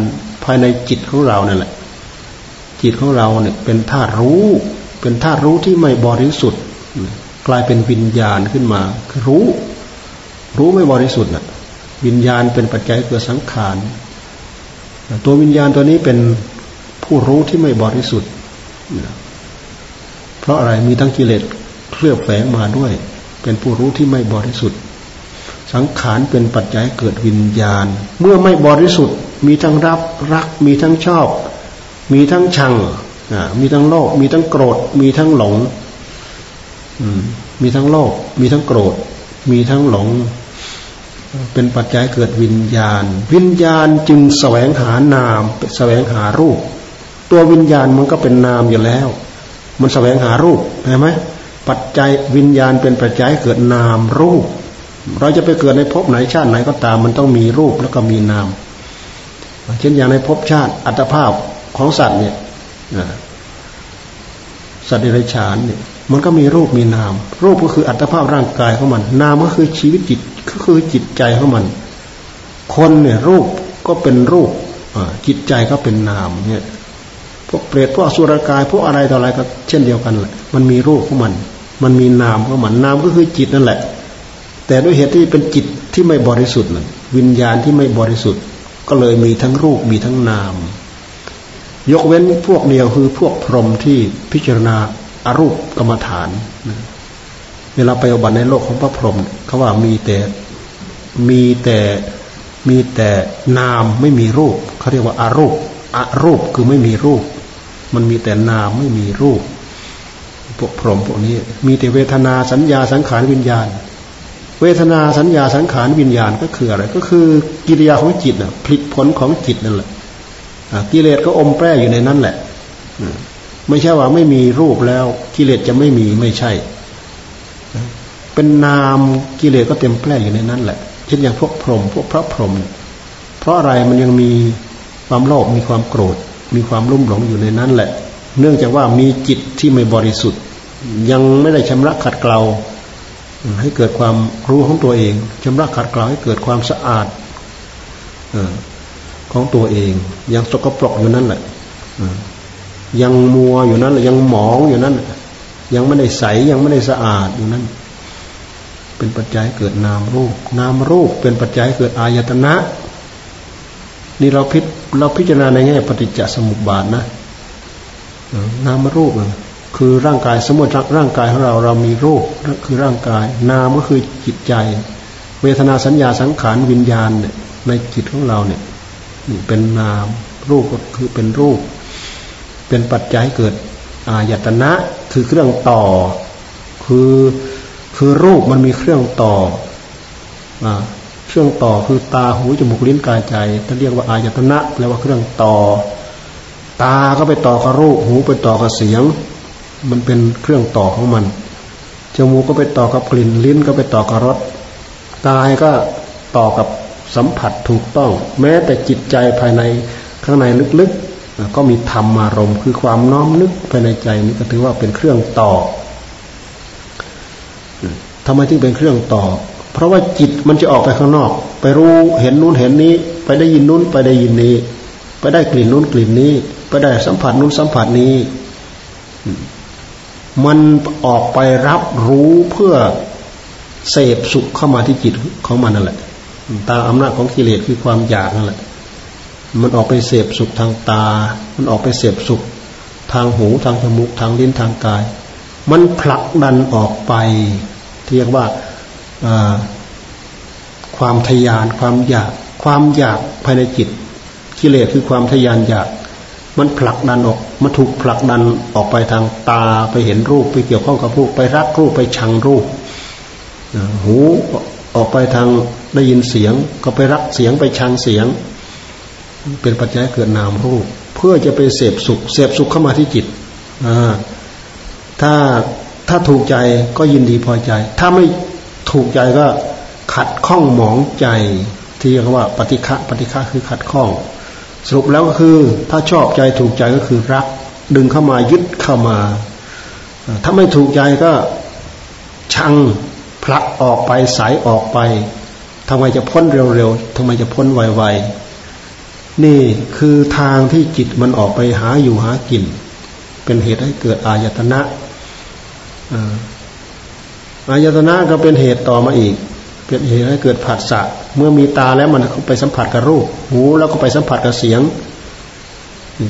ภายในจิตของเรานั่นแหละ จิตของเราเนี่ยเป็นธาตุรู้ เป็นธาตุรู้ที่ไม่บริสุทธิ์กลายเป็นวิญญาณขึ้นมาคือรู้ รู้ไม่บริสุทธิ์น่ะ วิญญาณเป็นปัจจัยเกิดสังขารตัววิญญาณตัวนี้เป็นผู้รู้ที่ไม่บริสุทธิ์เพราะอะไรมีทั้งกิเลสเคลือบแฝงมาด้วย เป็นผู้รู้ที่ไม่บริสุทธิ์ สังขารเป็นปัจจัยเกิดวิญญาณ เมื่อไม่บริสุทธิ์ มีทั้งรับรักมีทั้งชอบ มีทั้งชังมีทั้งโลภมีทั้งโกรธ มีทั้งหลงมีทั้งโลภมีทั้งโกรธ มีทั้งหลง เป็นปัจจัยเกิดวิญญาณ วิญญาณจึงแสวงหานามแสวงหารูป ตัววิญญาณมันก็เป็นนามอยู่แล้ว มันแสวงหารูปเห็นไหมปัจจัยวิญญาณเป็นปัจจัยเกิดนามรูป เราจะไปเกิดในภพไหนชาติไหนก็ตาม มันต้องมีรูปแล้วก็มีนามเช่นอย่างในภพชาติอัตภาพ ของสัตว์เนี่ยสัตว์เดรัจฉานเนี่ยมันก็มีรูปมีนาม รูปก็คืออัตภาพร่างกายของมัน นามก็คือชีวิตจิตก็คือจิตใจของมัน คนเนี่ยรูปก็เป็นรูปจิตใจก็เป็นนามเนี่ยพวกเปรตพวกสุรกายพวกอะไรต่ออะไรก็เช่นเดียวกันแหละมันมีรูปของมัน มันมีนามของมันนามก็คือจิตนั่นแหละ แต่ด้วยเหตุที่เป็นจิตที่ไม่บริสุทธิ์วิญญาณที่ไม่บริสุทธิ์ ก็เลยมีทั้งรูปมีทั้งนาม ยกเว้นพวกเดียวคือพวกพรหมที่พิจารณาอารูปกรรมฐานเวลาไปอบัติในโลกของพระพรหมเขาว่ามีแต่มีแต่มีแต่นามไม่มีรูปเขาเรียกว่าอารูปอารูปคือไม่มีรูป มันมีแต่นามไม่มีรูป พวกพรหมพวกนี้ มีแต่เวทนาสัญญาสังขารวิญญาณ เวทนาสัญญาสังขารวิญญาณก็คืออะไร ก็คือกิริยาของจิตน่ะผลิตผลของจิตนั่นแหละ กิเลสก็อมแปรอยู่ในนั้นแหละไม่ใช่ว่าไม่มีรูปแล้วกิเลสจะไม่มีไม่ใช่ เป็นนามกิเลสก็เต็มแปรอยู่ในนั้นแหละ เช่นอย่างพวกพรหมพวกพระพรหมเพราะอะไรมันยังมีความโลภมีความโกรธ มีความรุ่มหลงอยู่ในนั้นแหละ เนื่องจากว่ามีจิตที่ไม่บริสุทธิ์ ยังไม่ได้ชำระขัดเกลาให้เกิดความรู้ของตัวเองชำระขัดเกลาให้เกิดความสะอาด ของตัวเอง ยังสกปรกอยู่นั่นแหละยังมัวอยู่นั้นแหละยังหมองอยู่นั้นยังไม่ได้ใสยังไม่ได้สะอาดอยู่นั้นเป็นปัจจัยเกิดนามรูป นามรูปเป็นปัจจัยเกิดอายตนะ นี่เราพิเราพิจารณาในแง่ปฏิจจสมุปบาทนะนามรูปคือร่างกายสมมติร่างกายของเราเรามีรูปคือร่างกาย นามก็คือจิตใจ เวทนาสัญญาสังขารวิญญาณเนี่ยในจิตของเราเนี่ย เป็นนาม รูปก็คือเป็นรูป เป็นปัจจัยเกิดอายตนะคือเครื่องต่อ คือคือรูปมันมีเครื่องต่อเครื่องต่อคือตาหูจมูกลิ้นกายใจท่านเรียกว่าอายตนะแปลว่าเครื่องต่อ ตาก็ไปต่อกับรูป หูไปต่อกับเสียง มันเป็นเครื่องต่อของมันจมูกก็ไปต่อกับกลิ่นลิ้นก็ไปต่อกับรสกายก็ต่อกับ สัมผัสถูกต้อง แม้แต่จิตใจภายในข้างในลึกๆ ก็มีธรรมารมคือความน้อมนึกภายในใจนี้ก็ถือว่าเป็นเครื่องต่อทำไมถึงเป็นเครื่องต่อ เพราะว่าจิตมันจะออกไปข้างนอก ไปรู้เห็นนู้นเห็นนี้ ไปได้ยินนู้นไปได้ยินนี้ ไปได้กลิ่นนู้นกลิ่นนี้ ไปได้สัมผัสนู้นสัมผัสนี้ มันออกไปรับรู้เพื่อเสพสุขเข้ามาที่จิตของมันนั่นแหละ ตามอำนาจของกิเลสคือความอยากนั่นแหละ มันออกไปเสพสุขทางตา มันออกไปเสพสุขทางหูทางจมูกทางลิ้นทางกาย มันผลักดันออกไปเรียกว่าความทยานความอยาก ความอยากภายในจิต กิเลสคือความทยานอยาก มันผลักดันออกมันถูกผลักดันออกไปทางตาไปเห็นรูปไปเกี่ยวข้องกับรูปไปรักรูปไปชังรูปหู ออกไปทางได้ยินเสียง ก็ไปรักเสียงไปชังเสียง เป็นปัจจัยเกิดนามรูป เพื่อจะไปเสพสุข เสพสุขเข้ามาที่จิตถ้าถ้าถูกใจก็ยินดีพอใจ ถ้าไม่ถูกใจก็ขัดข้องหมองใจ ที่เรียกว่า ปฏิฆะปฏิฆะคือขัดข้อง สรุปแล้วก็คือ ถ้าชอบใจถูกใจก็คือรัก ดึงเข้ามายึดเข้ามา ถ้าไม่ถูกใจก็ชัง ลักออกไปสายออกไปทำไมจะพ้นเร็วๆทำไมจะพ้นไวๆนี่คือทางที่จิตมันออกไปหาอยู่หากิน เป็นเหตุให้เกิดอายตนะอายตนะก็เป็นเหตุต่อมาอีก เป็นเหตุให้เกิดผัสสะเมื่อมีตาแล้วมันไปสัมผัสกับรูป หูแล้วก็ไปสัมผัสกับเสียง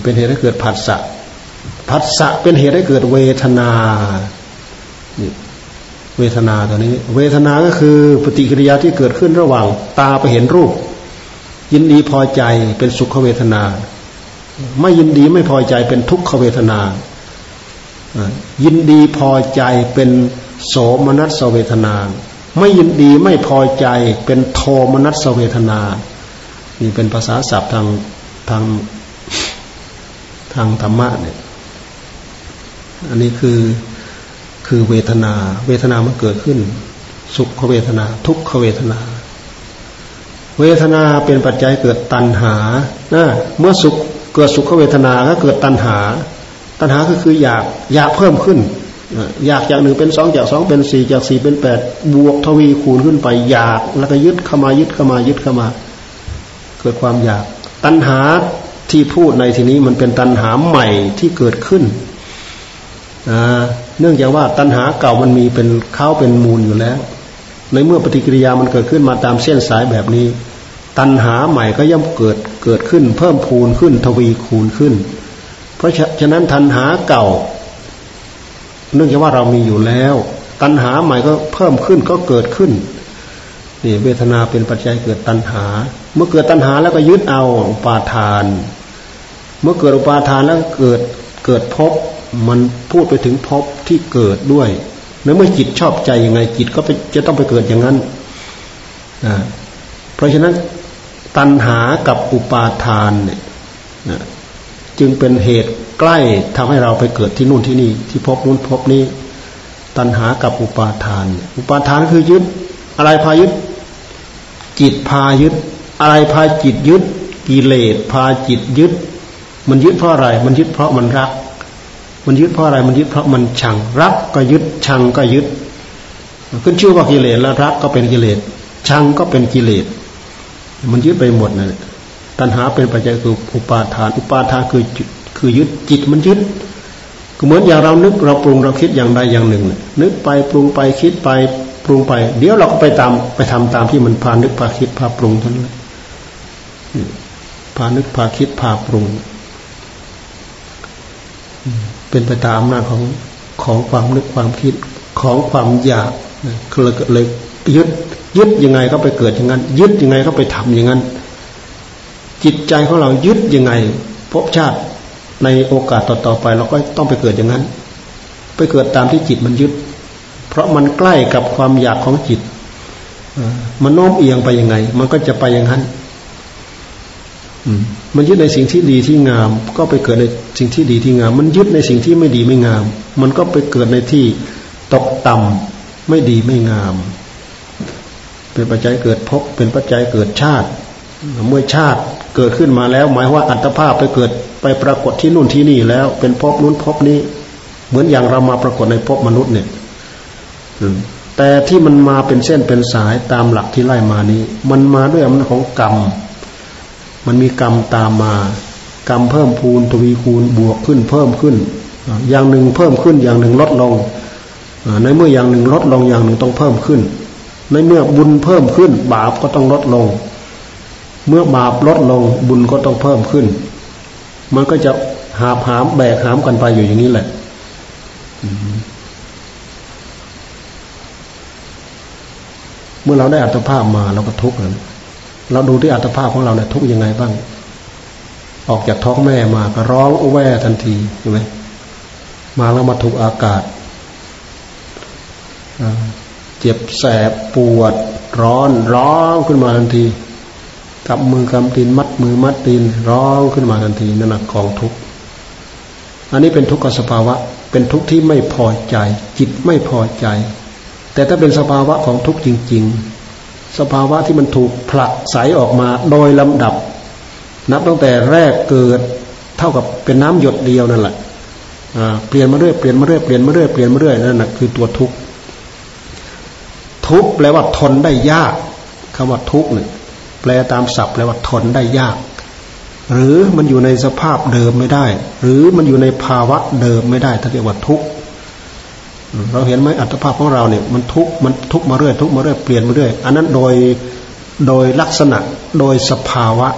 เป็นเหตุให้เกิดผัสสะผัสสะเป็นเหตุให้เกิดเวทนา เวทนาตัวนี้ เวทนาก็คือปฏิกิริยาที่เกิดขึ้นระหว่าง ตาไปเห็นรูป ยินดีพอใจเป็นสุขเวทนา ไม่ยินดีไม่พอใจเป็นทุกขเวทนา ยินดีพอใจเป็นโสมนัสเวทนา ไม่ยินดีไม่พอใจเป็นโทมนัสเวทนา นี่เป็นภาษาศัพท์ทางทางทางธรรมะเนี่ย อันนี้คือ คือเวทนา เวทนามันเกิดขึ้น สุขเวทนา ทุกขเวทนา เวทนาเป็นปัจจัยเกิดตัณหานะเมื่อสุขเกิดสุขเวทนาก็เกิดตัณหา ตัณหาก็คืออยากอยากเพิ่มขึ้น อยากจากหนึ่งเป็นสองจากสองเป็นสี่จากสี่เป็นแปดบวกทวีคูณขึ้นไป อยากแล้วก็ยึดเข้ามายึดเข้ามายึดเข้ามา เกิดความอยาก ตัณหาที่พูดในที่นี้มันเป็นตัณหาใหม่ที่เกิดขึ้น เนื่องจากว่าตัณหาเก่ามันมีเป็นเข้าเป็นมูลอยู่แล้ว ในเมื่อปฏิกิริยามันเกิดขึ้นมาตามเส้นสายแบบนี้ ตัณหาใหม่ก็ย่อมเกิดเกิดขึ้น เพิ่มพูนขึ้นทวีคูณขึ้น เพราะฉะนั้นตัณหาเก่า เนื่องจากว่าเรามีอยู่แล้ว ตัณหาใหม่ก็เพิ่มขึ้นก็เกิดขึ้นนี่เวทนาเป็นปัจจัยเกิดตัณหา เมื่อเกิดตัณหาแล้วก็ยึดเอาอุปาทาน เมื่อเกิดอุปาทานแล้วเกิดเกิดภพ มันพูดไปถึงภพที่เกิดด้วยเมื่อจิตชอบใจยังไง จิตก็จะต้องไปเกิดอย่างนั้นนะเพราะฉะนั้นตัณหากับอุปาทานเนี่ยจึงเป็นเหตุใกล้ทำให้เราไปเกิดที่นู่นที่นี่ ที่พบนู้นพบนี้ ตัณหากับอุปาทาน อุปาทานคือยึด อะไรพายึด จิตพายึด อะไรพาจิตยึด กิเลสพาจิตยึด มันยึดเพราะอะไร มันยึดเพราะมันรัก มันยึดเพราะอะไรมันยึดเพราะมันชัง รักก็ยึดชังก็ยึดขึ้นชื่อว่ากิเลสแล้วรักก็เป็นกิเลสชังก็เป็นกิเลส มันยึดไปหมดนะตัณหาเป็นปัจจัยคืออุปาทาน อุปาทานคือคือยึดจิตมันยึดก็เหมือนอย่างเรานึกเราปรุงเราคิดอย่างใดอย่างหนึ่ง นึกไปปรุงไปคิดไปปรุงไป เดี๋ยวเราก็ไปตามไปทำตามที่มันพานึกพาคิดพาปรุงเท่านั้นพานึกพาคิดพาปรุง เป็นไปตามอำนาจของของความนึกความคิดของความอยากเลยเลยยึดยึดยังไงก็ไปเกิดอย่างนั้น ยึดยังไงก็ไปทำอย่างนั้น จิตใจของเรายึดยังไงพบชาติในโอกาสต่อๆไป เราก็ต้องไปเกิดอย่างนั้น ไปเกิดตามที่จิตมันยึด เพราะมันใกล้กับความอยากของจิตมันโน้มเอียงไปยังไง มันก็จะไปอย่างนั้น มันยึดในสิ่งที่ดีที่งาม ก็ไปเกิดในสิ่งที่ดีที่งาม มันยึดในสิ่งที่ไม่ดีไม่งาม มันก็ไปเกิดในที่ตกต่ำไม่ดีไม่งาม เป็นปัจจัยเกิดภพเป็นปัจจัยเกิดชาติ เมื่อชาติเกิดขึ้นมาแล้ว หมายว่าอัตภาพไปเกิดไปปรากฏที่นู่นที่นี่แล้ว เป็นภพนู้นภพนี้ เหมือนอย่างเรามาปรากฏในภพมนุษย์เนี่ยแต่ที่มันมาเป็นเส้นเป็นสายตามหลักที่ไล่มานี้ มันมาด้วยอำนาจของกรรม มันมีกรรมตามมา กรรมเพิ่มพูนทวีคูณบวกขึ้นเพิ่มขึ้น อย่างหนึ่งเพิ่มขึ้นอย่างหนึ่งลดลงในเมื่ออย่างหนึ่งลดลงอย่างหนึ่งต้องเพิ่มขึ้น ในเมื่อบุญเพิ่มขึ้น บาปก็ต้องลดลง เมื่อบาปลดลงบุญก็ต้องเพิ่มขึ้น มันก็จะหาบหามแบกหามกันไปอยู่อย่างนี้แหละเมื่อเราได้อัตภาพมาเราก็ทุกข์นะ เราดูที่อัตภาพของเราเนี่ยทุกยังไงบ้าง ออกจากท้องแม่มาก็ร้องแวทันทีใช่ไหมมาแล้วมาถูกอากาศเจ็บแสบปวด ร้อนร้องขึ้นมาทันทีกับมือกำตีนมัดมือมัดตีนร้องขึ้นมาทันทีนั่นแหะกองทุกข์อันนี้เป็นทุกขสภาวะ เป็นทุกข์ที่ไม่พอใจ จิตไม่พอใจ แต่ถ้าเป็นสภาวะของทุกข์จริง ๆ สภาวะที่มันถูกผลักใสออกมาโดยลำดับ นับตั้งแต่แรกเกิดเท่ากับเป็นน้ำหยดเดียวนั่นแหละเปลี่ยนมาเรื่อยเปลี่ยนมาเรื่อยเปลี่ยนมาเรื่อยเปลี่ยนมาเรื่อยนั่นแหะคือตัวทุกข์ทุกข์แปลว่าทนได้ยากคำว่าทุกข์เนี่ยแปลตามศัพท์แปลว่าทนได้ยาก หรือมันอยู่ในสภาพเดิมไม่ได้ หรือมันอยู่ในภาวะเดิมไม่ได้ถ้าเรียกว่าทุกข์ เราเห็นไหมอัตภาพของเราเนี่ยมันทุกข์มันทุกข์มาเรื่อยทุกข์มาเรื่อยเปลี่ยนมาเรื่อยอันนั้นโดยโดยลักษณะโดยสภาวะ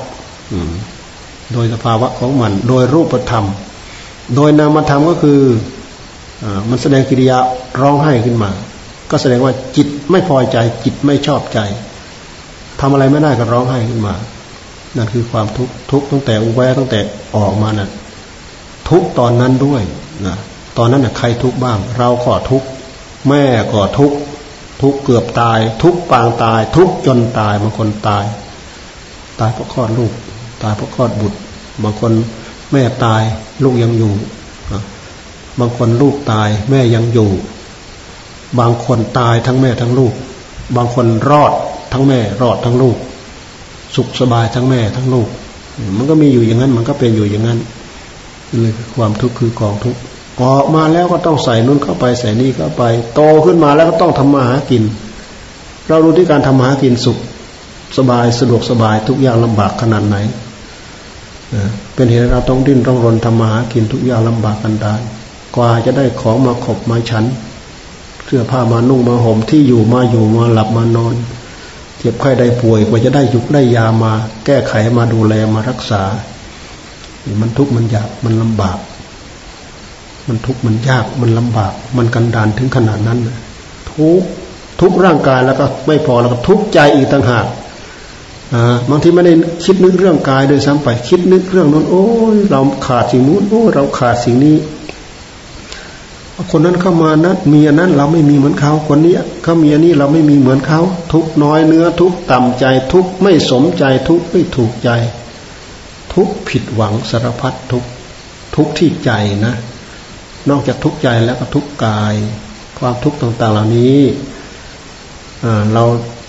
โดยสภาวะของมัน โดยรูปธรรม โดยนามธรรมก็คืออมันแสดงกิริยาร้องไห้ขึ้นมา ก็แสดงว่าจิตไม่พอใจ จิตไม่ชอบใจทำอะไรไม่ได้ก็ร้องไห้ขึ้นมานั่นคือความทุกข์ทุกตั้งแต่อุแวตั้งแต่ออกมานะ่ะทุกตอนนั้นด้วยนะ ตอนนั้นน่ะใครทุกบ้าง เราขอทุกแม่ก็ทุกทุกเกือบตาย ทุกปางตาย ทุกจนตายบางคนตาย ตายเพราะคลอดลูก ตายเพราะคลอดบุตร บางคนแม่ตายลูกยังอยู่บางคนลูกตาย แม่ยังอยู่ บางคนตายทั้งแม่ทั้งลูก บางคนรอดทั้งแม่รอดทั้งลูก สุขสบายทั้งแม่ทั้งลูก มันก็มีอยู่อย่างนั้น มันก็เป็นอยู่อย่างนั้นเลยความทุกข์คือกองทุกข์ ออกมาแล้วก็ต้องใส่นุ่นเข้าไปใส่นี่เข้าไป โตขึ้นมาแล้วก็ต้องทำมาหากิน เรารู้ที่การทำมาหากินสุขสบายสะดวกสบายทุกอย่างลำบากขนาดไหนเป็นเหตุเราต้องดิ้นต้องรนทำมาหากินทุกอย่างลำบากกันไดานกว่าจะได้ของมาขบมาฉันเสื้อผ้ามานุ่งมาห่มที่อยู่มาอยู่มาหลับมานอนเจ็บไข้ได้ป่วยกว่าจะได้ยุกได้ยามา แก้ไขมาดูแลมารักษา มันทุกข์มันยากมันลำบาก มันทุกข์มันยากมันลำบาก มันกันดานถึงขนาดนั้นทุกทุกร่างกายแล้วก็ไม่พอแล้วก็ทุกใจอีกต่างหากบางทีไม่ได้คิดนึกเรื่องกายโดยซ้ำไป คิดนึกเรื่องนั้นโอ้ยเราขาดสิ่งนู้นโอ้เราขาดสิ่งนี้ คนนั้นเข้ามานั้นมีอันนั้น เราไม่มีเหมือนเขาคนนี้เขามีอันนี้เราไม่มีเหมือนเขา ทุกน้อยเนื้อทุกต่ำใจ ทุกไม่สมใจทุกไม่ถูกใจ ทุกผิดหวังสารพัดทุกทุกที่ใจนะ นอกจากทุกใจแล้วก็ทุกกาย ความทุกข์ต่างๆเหล่านี้เรา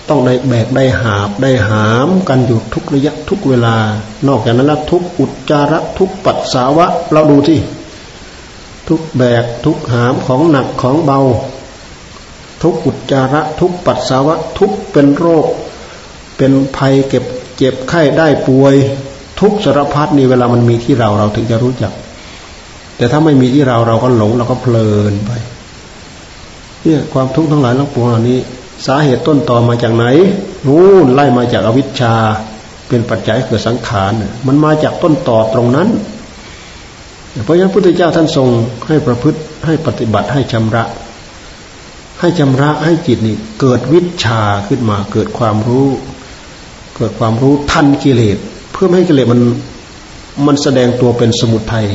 ต้องได้แบกได้หาบได้หามกันอยู่ทุกระยะทุกเวลา นอกจากนั้นแล้วทุกอุจจาระทุกปัสสาวะ เราดูที่ทุกแบกทุกหามของหนักของเบา ทุกอุจจาระทุกปัสสาวะ ทุกเป็นโรค เป็นภัยเก็บเจ็บไข้ได้ป่วย ทุกสารพัดนี่เวลามันมีที่เราเราถึงจะรู้จัก แต่ถ้าไม่มีที่เราเราก็หลงเราก็เพลินไป เนี่ยความทุกข์ทั้งหลายทั้งปวงเหล่านี้ สาเหตุต้นต่อมาจากไหนนู่นไล่มาจากอวิชชา เป็นปัจจัยเกิดสังขารมันมาจากต้นต่อตรงนั้น เพราะฉะนั้นพุทธเจ้าท่านทรงให้ประพฤติให้ปฏิบัติให้ชำระ ให้ชำระให้จิตนี่เกิดวิชาขึ้นมาเกิดความรู้ เกิดความรู้ทันกิเลสเพื่อให้กิเลสมันมันแสดงตัวเป็นสมุทัย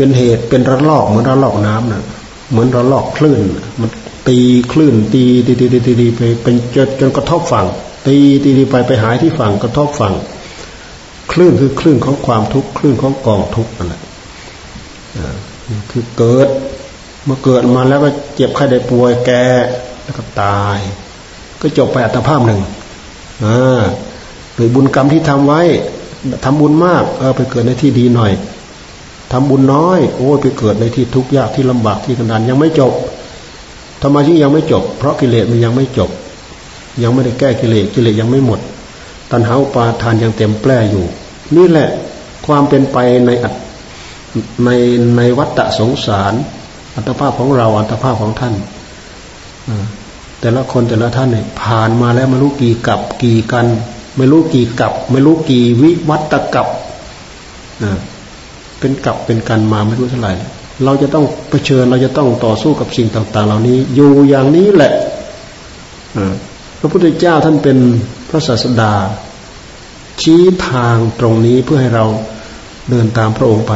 เป็นเหตุเป็นระลอกเหมือนระลอกน้ำนะ่ะเหมือนระลอกคลื่น มันตีคลื่น ตีตีตีตีตีไปเป็นจนจนกระทบฝั่ง ตีตีตีไปไปหายที่ฝั่งกระทบฝั่ง คลื่นคือคลื่นของความทุกข์คลื่นของกองทุกข์นั่นแหละคือเกิดเมื่อเกิดมาแล้วก็เจ็บไข้ได้ป่วยแก่แล้วก็ตาย ก็จบไปอัตภาพหนึ่งอ่าหรือบุญกรรมที่ทำไว้ทำบุญมากเออไปเกิดในที่ดีหน่อย ทำบุญน้อย โอ้ไปเกิดในที่ทุกข์ยากที่ลำบากที่กันดานยังไม่จบทำไมที่ยังไม่จบ เพราะกิเลสมันยังไม่จบ ยังไม่ได้แก้กิเลสกิเลสยังไม่หมด ตัณหาอุปาทานยังเต็มแปร่อยู่ นี่แหละความเป็นไปในในในวัฏสงสาร อัตภาพของเราอัตภาพของท่านแต่ละคนแต่ละท่านเนี่ยผ่านมาแล้วไม่รู้กี่กับกี่กัน ไม่รู้กี่กับ ไม่รู้กี่วิวัตกับ เป็นกลับเป็นกันมาไม่รู้เท่าไหร่ เราจะต้องเผชิญเราจะต้องต่อสู้กับสิ่งต่าง ๆ เหล่านี้ อยู่อย่างนี้แหละพระพุทธเจ้าท่านเป็นพระศาสดา ชี้ทางตรงนี้เพื่อให้เราเดินตามพระองค์ไป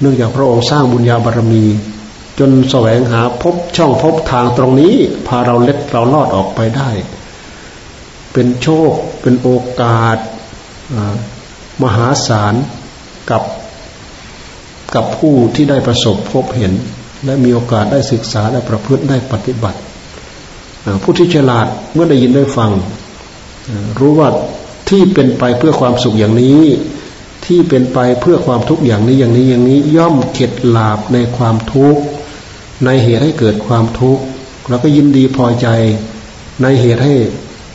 เนื่องจากพระองค์สร้างบุญญาบารมี จนแสวงหาพบช่องพบทางตรงนี้ พาเราเล็ดเราลอดออกไปได้ เป็นโชคเป็นโอกาสมหาศาลกับ กับผู้ที่ได้ประสบพบเห็น และมีโอกาสได้ศึกษาและประพฤติได้ปฏิบัติ ผู้ที่ฉลาดเมื่อได้ยินได้ฟัง รู้ว่าที่เป็นไปเพื่อความสุขอย่างนี้ ที่เป็นไปเพื่อความทุกข์อย่างนี้อย่างนี้อย่างนี้ย่อมเข็ดหลาบในความทุกข์ในเหตุให้เกิดความทุกข์เราก็ยินดีพอใจ ในเหตุให้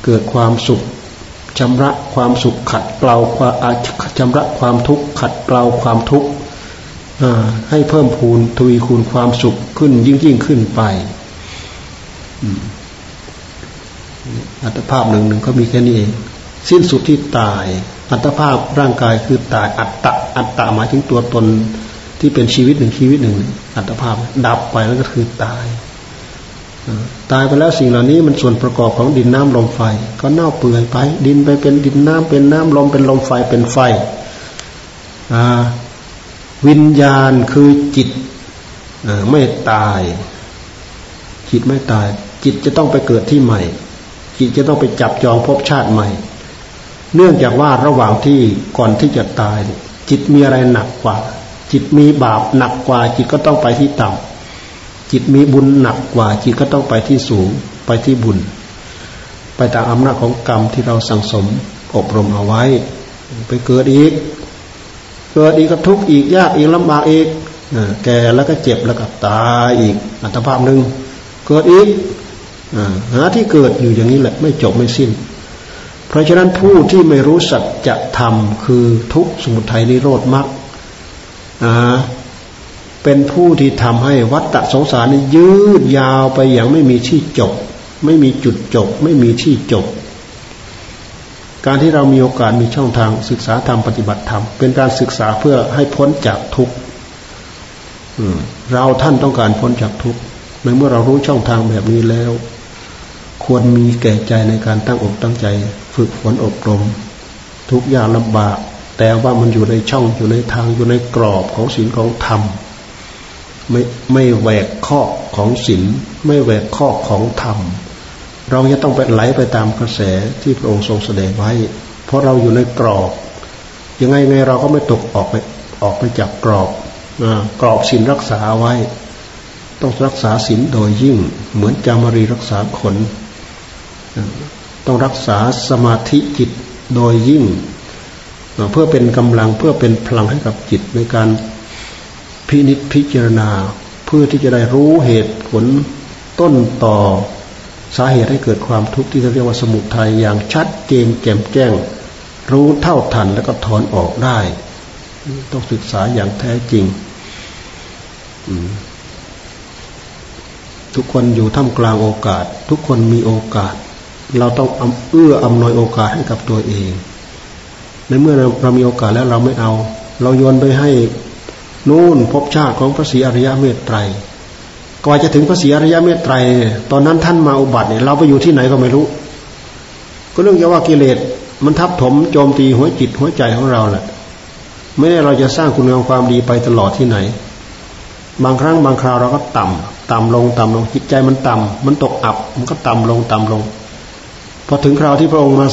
เกิดความสุขชำระความสุขขัดเกลาความชำระความทุกข์ขัดเกลาความทุกข์ ให้เพิ่มพูนทวีคูณความสุขขึ้นยิ่งยิ่งขึ้นไปอัตภาพหนึ่งหนึ่งก็มีแค่นี้เอง สิ้นสุดที่ตาย อัตภาพร่างกายคือตาย อัตตะอัตตะหมายถึงตัวตนที่เป็นชีวิตหนึ่งชีวิตหนึ่ง อัตภาพดับไปแล้วก็คือตายตายไปแล้วสิ่งเหล่านี้มันส่วนประกอบของดินน้ำลมไฟ ก็เน่าเปื่อยไป ดินไปเป็นดินน้ำเป็นน้ำลมเป็นลมไฟเป็นไฟ วิญญาณคือจิตไม่ตาย จิตไม่ตาย จิตจะต้องไปเกิดที่ใหม่ จิตจะต้องไปจับจองพบชาติใหม่ เนื่องจากว่าระหว่างที่ก่อนที่จะตาย จิตมีอะไรหนักกว่า จิตมีบาปหนักกว่า จิตก็ต้องไปที่ต่ำจิตมีบุญหนักกว่า จิตก็ต้องไปที่สูงไปที่บุญ ไปตามอำนาจของกรรมที่เราสั่งสมอบรมเอาไว้ ไปเกิดอีก เกิดอีกก็ทุกข์อีกยากอีกลำบากอีกแก่แล้วก็เจ็บแล้วก็ตายอีกอัตภาพหนึ่งเกิดอีกหาที่เกิดอยู่อย่างนี้แหละไม่จบไม่สิ้น เพราะฉะนั้นผู้ที่ไม่รู้สัจธรรมคือทุกสมุทัยนิโรธมรรคเป็นผู้ที่ทำให้วัฏฏะสงสารนี้ยืดยาวไปอย่างไม่มีที่จบ ไม่มีจุดจบ ไม่มีที่จบ การที่เรามีโอกาสมีช่องทางศึกษาธรรมปฏิบัติธรรมเป็นการศึกษาเพื่อให้พ้นจากทุกข์เราท่านต้องการพ้นจากทุกข์ในเมื่อเรารู้ช่องทางแบบนี้แล้ว ควรมีแก่ใจในการตั้งอกตั้งใจ ฝึกฝนอบรม ทุกอย่างลำบาก แต่ว่ามันอยู่ในช่องอยู่ในทางอยู่ในกรอบของศีลของธรรมไม่ไม่แหวกข้อของศีลไม่แหวกข้อของธรรม เราจะต้องไปไหลไปตามกระแสที่พระองค์ทรงแสดงไว้ เพราะเราอยู่ในกรอบ ยังไงไงเราก็ไม่ตกออกไปออกไปจากกรอบกรอบศีลรักษาไว้ ต้องรักษาศีลโดยยิ่ง เหมือนจามรีรักษาขน ต้องรักษาสมาธิจิตโดยยิ่ง เพื่อเป็นกำลังเพื่อเป็นพลังให้กับจิตในการพินิจพิจารณา เพื่อที่จะได้รู้เหตุผลต้นต่อ สาเหตุให้เกิดความทุกข์ที่เรียกว่าสมุทัยอย่างชัดเจนแจ่มแจ้ง รู้เท่าทันแล้วก็ถอนออกได้ ต้องศึกษาอย่างแท้จริง ทุกคนอยู่ท่ามกลางโอกาส ทุกคนมีโอกาส เราต้องเอื้ออำนวยโอกาสให้กับตัวเอง ในเมื่อเรามีโอกาสแล้วเราไม่เอา เราโยนไปให้นู่นพบชาติของพระศรีอริยเมตไตร กว่าจะถึงพระศรีอริยเมตไตรตอนนั้นท่านมาอุบัติเนี่ยเราไปอยู่ที่ไหนก็ไม่รู้ ก็เรื่องว่ากิเลสมันทับถมโจมตีหัวจิตหัวใจของเราแหละไม่ได้เราจะสร้างคุณงามความดีไปตลอดที่ไหน บางครั้งบางคราวเราก็ต่ำต่ำลงต่ำลงจิตใจมันต่ำมันตกอับ มันก็ต่ำลงต่ำลงพอถึงคราวที่พระองค์มา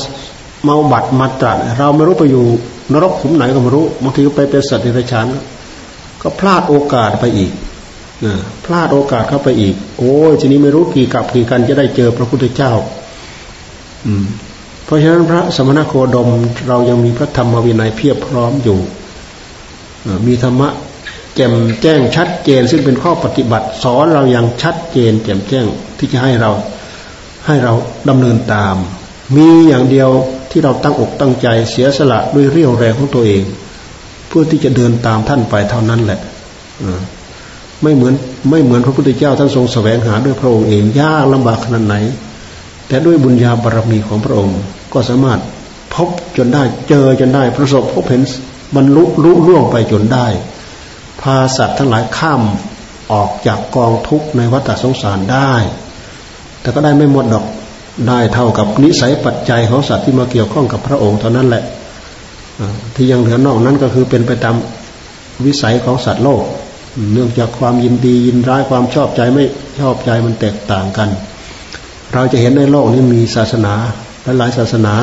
เมาบัตรมาตรัสเราไม่รู้ไปอยู่นรกขุมไหนก็ไม่รู้บางทีก็ไปเป็นสัตว์ในรชานก็พลาดโอกาสไปอีก พลาดโอกาสเข้าไปอีก โอ้ยทีนี้ไม่รู้กี่กับกี่กันจะได้เจอพระพุทธเจ้า อืม เพราะฉะนั้นพระสมณโคดมเรายังมีพระธรรมวินัยเพียบพร้อมอยู่มีธรรมะแจ่มแจ้งชัดเจน ซึ่งเป็นข้อปฏิบัติ สอนเราอย่างชัดเจน แจ่มแจ้งที่จะให้เราให้เราดำเนินตาม มีอย่างเดียวที่เราตั้งอกตั้งใจเสียสละด้วยเรี่ยวแรงของตัวเอง เพื่อที่จะเดินตามท่านไปเท่านั้นแหละ ไม่เหมือนไม่เหมือนพระพุทธเจ้าท่านทรงแสวงหาด้วยพระองค์เองยากลำบากขนาดไหน แต่ด้วยบุญญาบารรมีของพระองค์ ก็สามารถพบจนได้เจอจนได้ประสบพบเห็นบรรลุลุล่วงไปจนได้ พาสัตว์ทั้งหลายข้ามออกจากกองทุกข์ในวัฏสงสารได้ แต่ก็ได้ไม่หมดดอกได้เท่ากับนิสัยปัจจัยของสัตว์ที่มาเกี่ยวข้องกับพระองค์เท่านั้นแหละที่ยังเหลือนอกนั้นก็คือเป็นไปตามวิสัยของสัตว์โลก เนื่องจากความยินดียินร้ายความชอบใจไม่ชอบใจมันแตกต่างกัน เราจะเห็นในโลกนี้มีศาสนาหลายศาสนา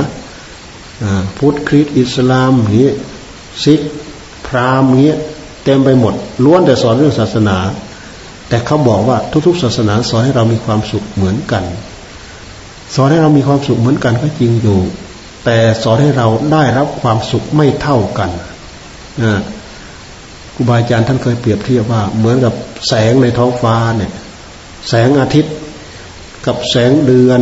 พุทธคริสต์อิสลามนี้ซิกพราหมณ์นี้เต็มไปหมด ล้วนแต่สอนเรื่องศาสนา แต่เขาบอกว่าทุกๆ ศาสนาสอนให้เรามีความสุขเหมือนกัน สอนให้เรามีความสุขเหมือนกันก็จริงอยู่ แต่สอนให้เราได้รับความสุขไม่เท่ากัน ครูบาอาจารย์ท่านเคยเปรียบเทียบว่า เหมือนกับแสงในท้องฟ้าเนี่ย แสงอาทิตย์ กับแสงเดือน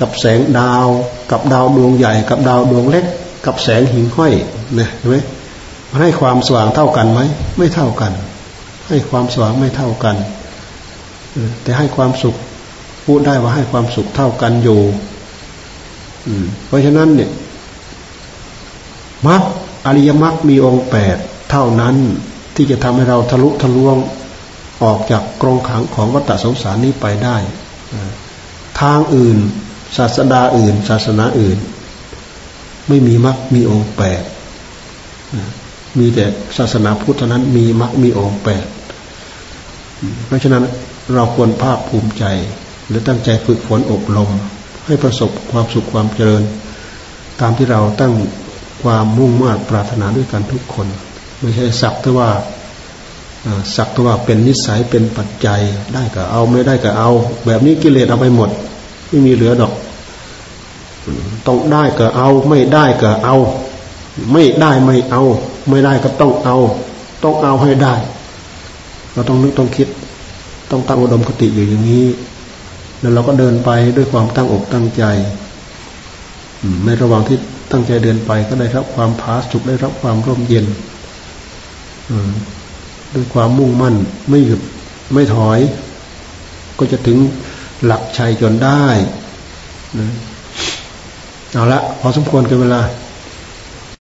กับแสงดาว กับดาวดวงใหญ่ กับดาวดวงเล็ก กับแสงหิ่งห้อยเนี่ยเห็นไหมมันให้ความสว่างเท่ากันไหมไม่เท่ากัน ให้ความสว่างไม่เท่ากันแต่ให้ความสุขพูดได้ว่าให้ความสุขเท่ากันอยู่เพราะฉะนั้นเนี่ยมรรคอริยมรรคมีองค์แปด เท่านั้นที่จะทำให้เราทะลุทะลวงออกจากกรงขังของวัฏสงสารนี้ไปได้ ทางอื่น ศาสดาอื่น ศาสนาอื่น ไม่มีมรรคมีองค์แปดมีแต่ศาสนาพุทธนั้นมีมรรคมีองค์แปดเพราะฉะนั้นเราควรภาคภูมิใจ และตั้งใจฝึกฝนอบรม ให้ประสบความสุขความเจริญ ตามที่เราตั้งความมุ่งมา่ปรารถนาด้วยกันทุกคน ไม่ใช่สักแต่ว่าสักแต่ว่าเป็นนิสัยเป็นปัจจัยได้ก็เอาไม่ได้ก็เอา แบบนี้กิเลสเอาไปหมด ไม่มีเหลือดอก ต้องได้ก็เอา ไม่ได้ก็เอา ไม่ได้ไม่เอา ไม่ได้ก็ต้องเอา ต้องเอาให้ได้ เราต้องนึกต้องคิด ต้องตั้งอุดมคติอยู่อย่างนี้แล้วเราก็เดินไปด้วยความตั้งอกตั้งใจในระหว่างที่ตั้งใจเดินไปก็ได้รับความผาสุกได้รับความร่มเย็น ด้วยความมุ่งมั่นไม่หยุดไม่ถอย ก็จะถึงหลักชัยจนได้เอาละพอสมควรกันเวลา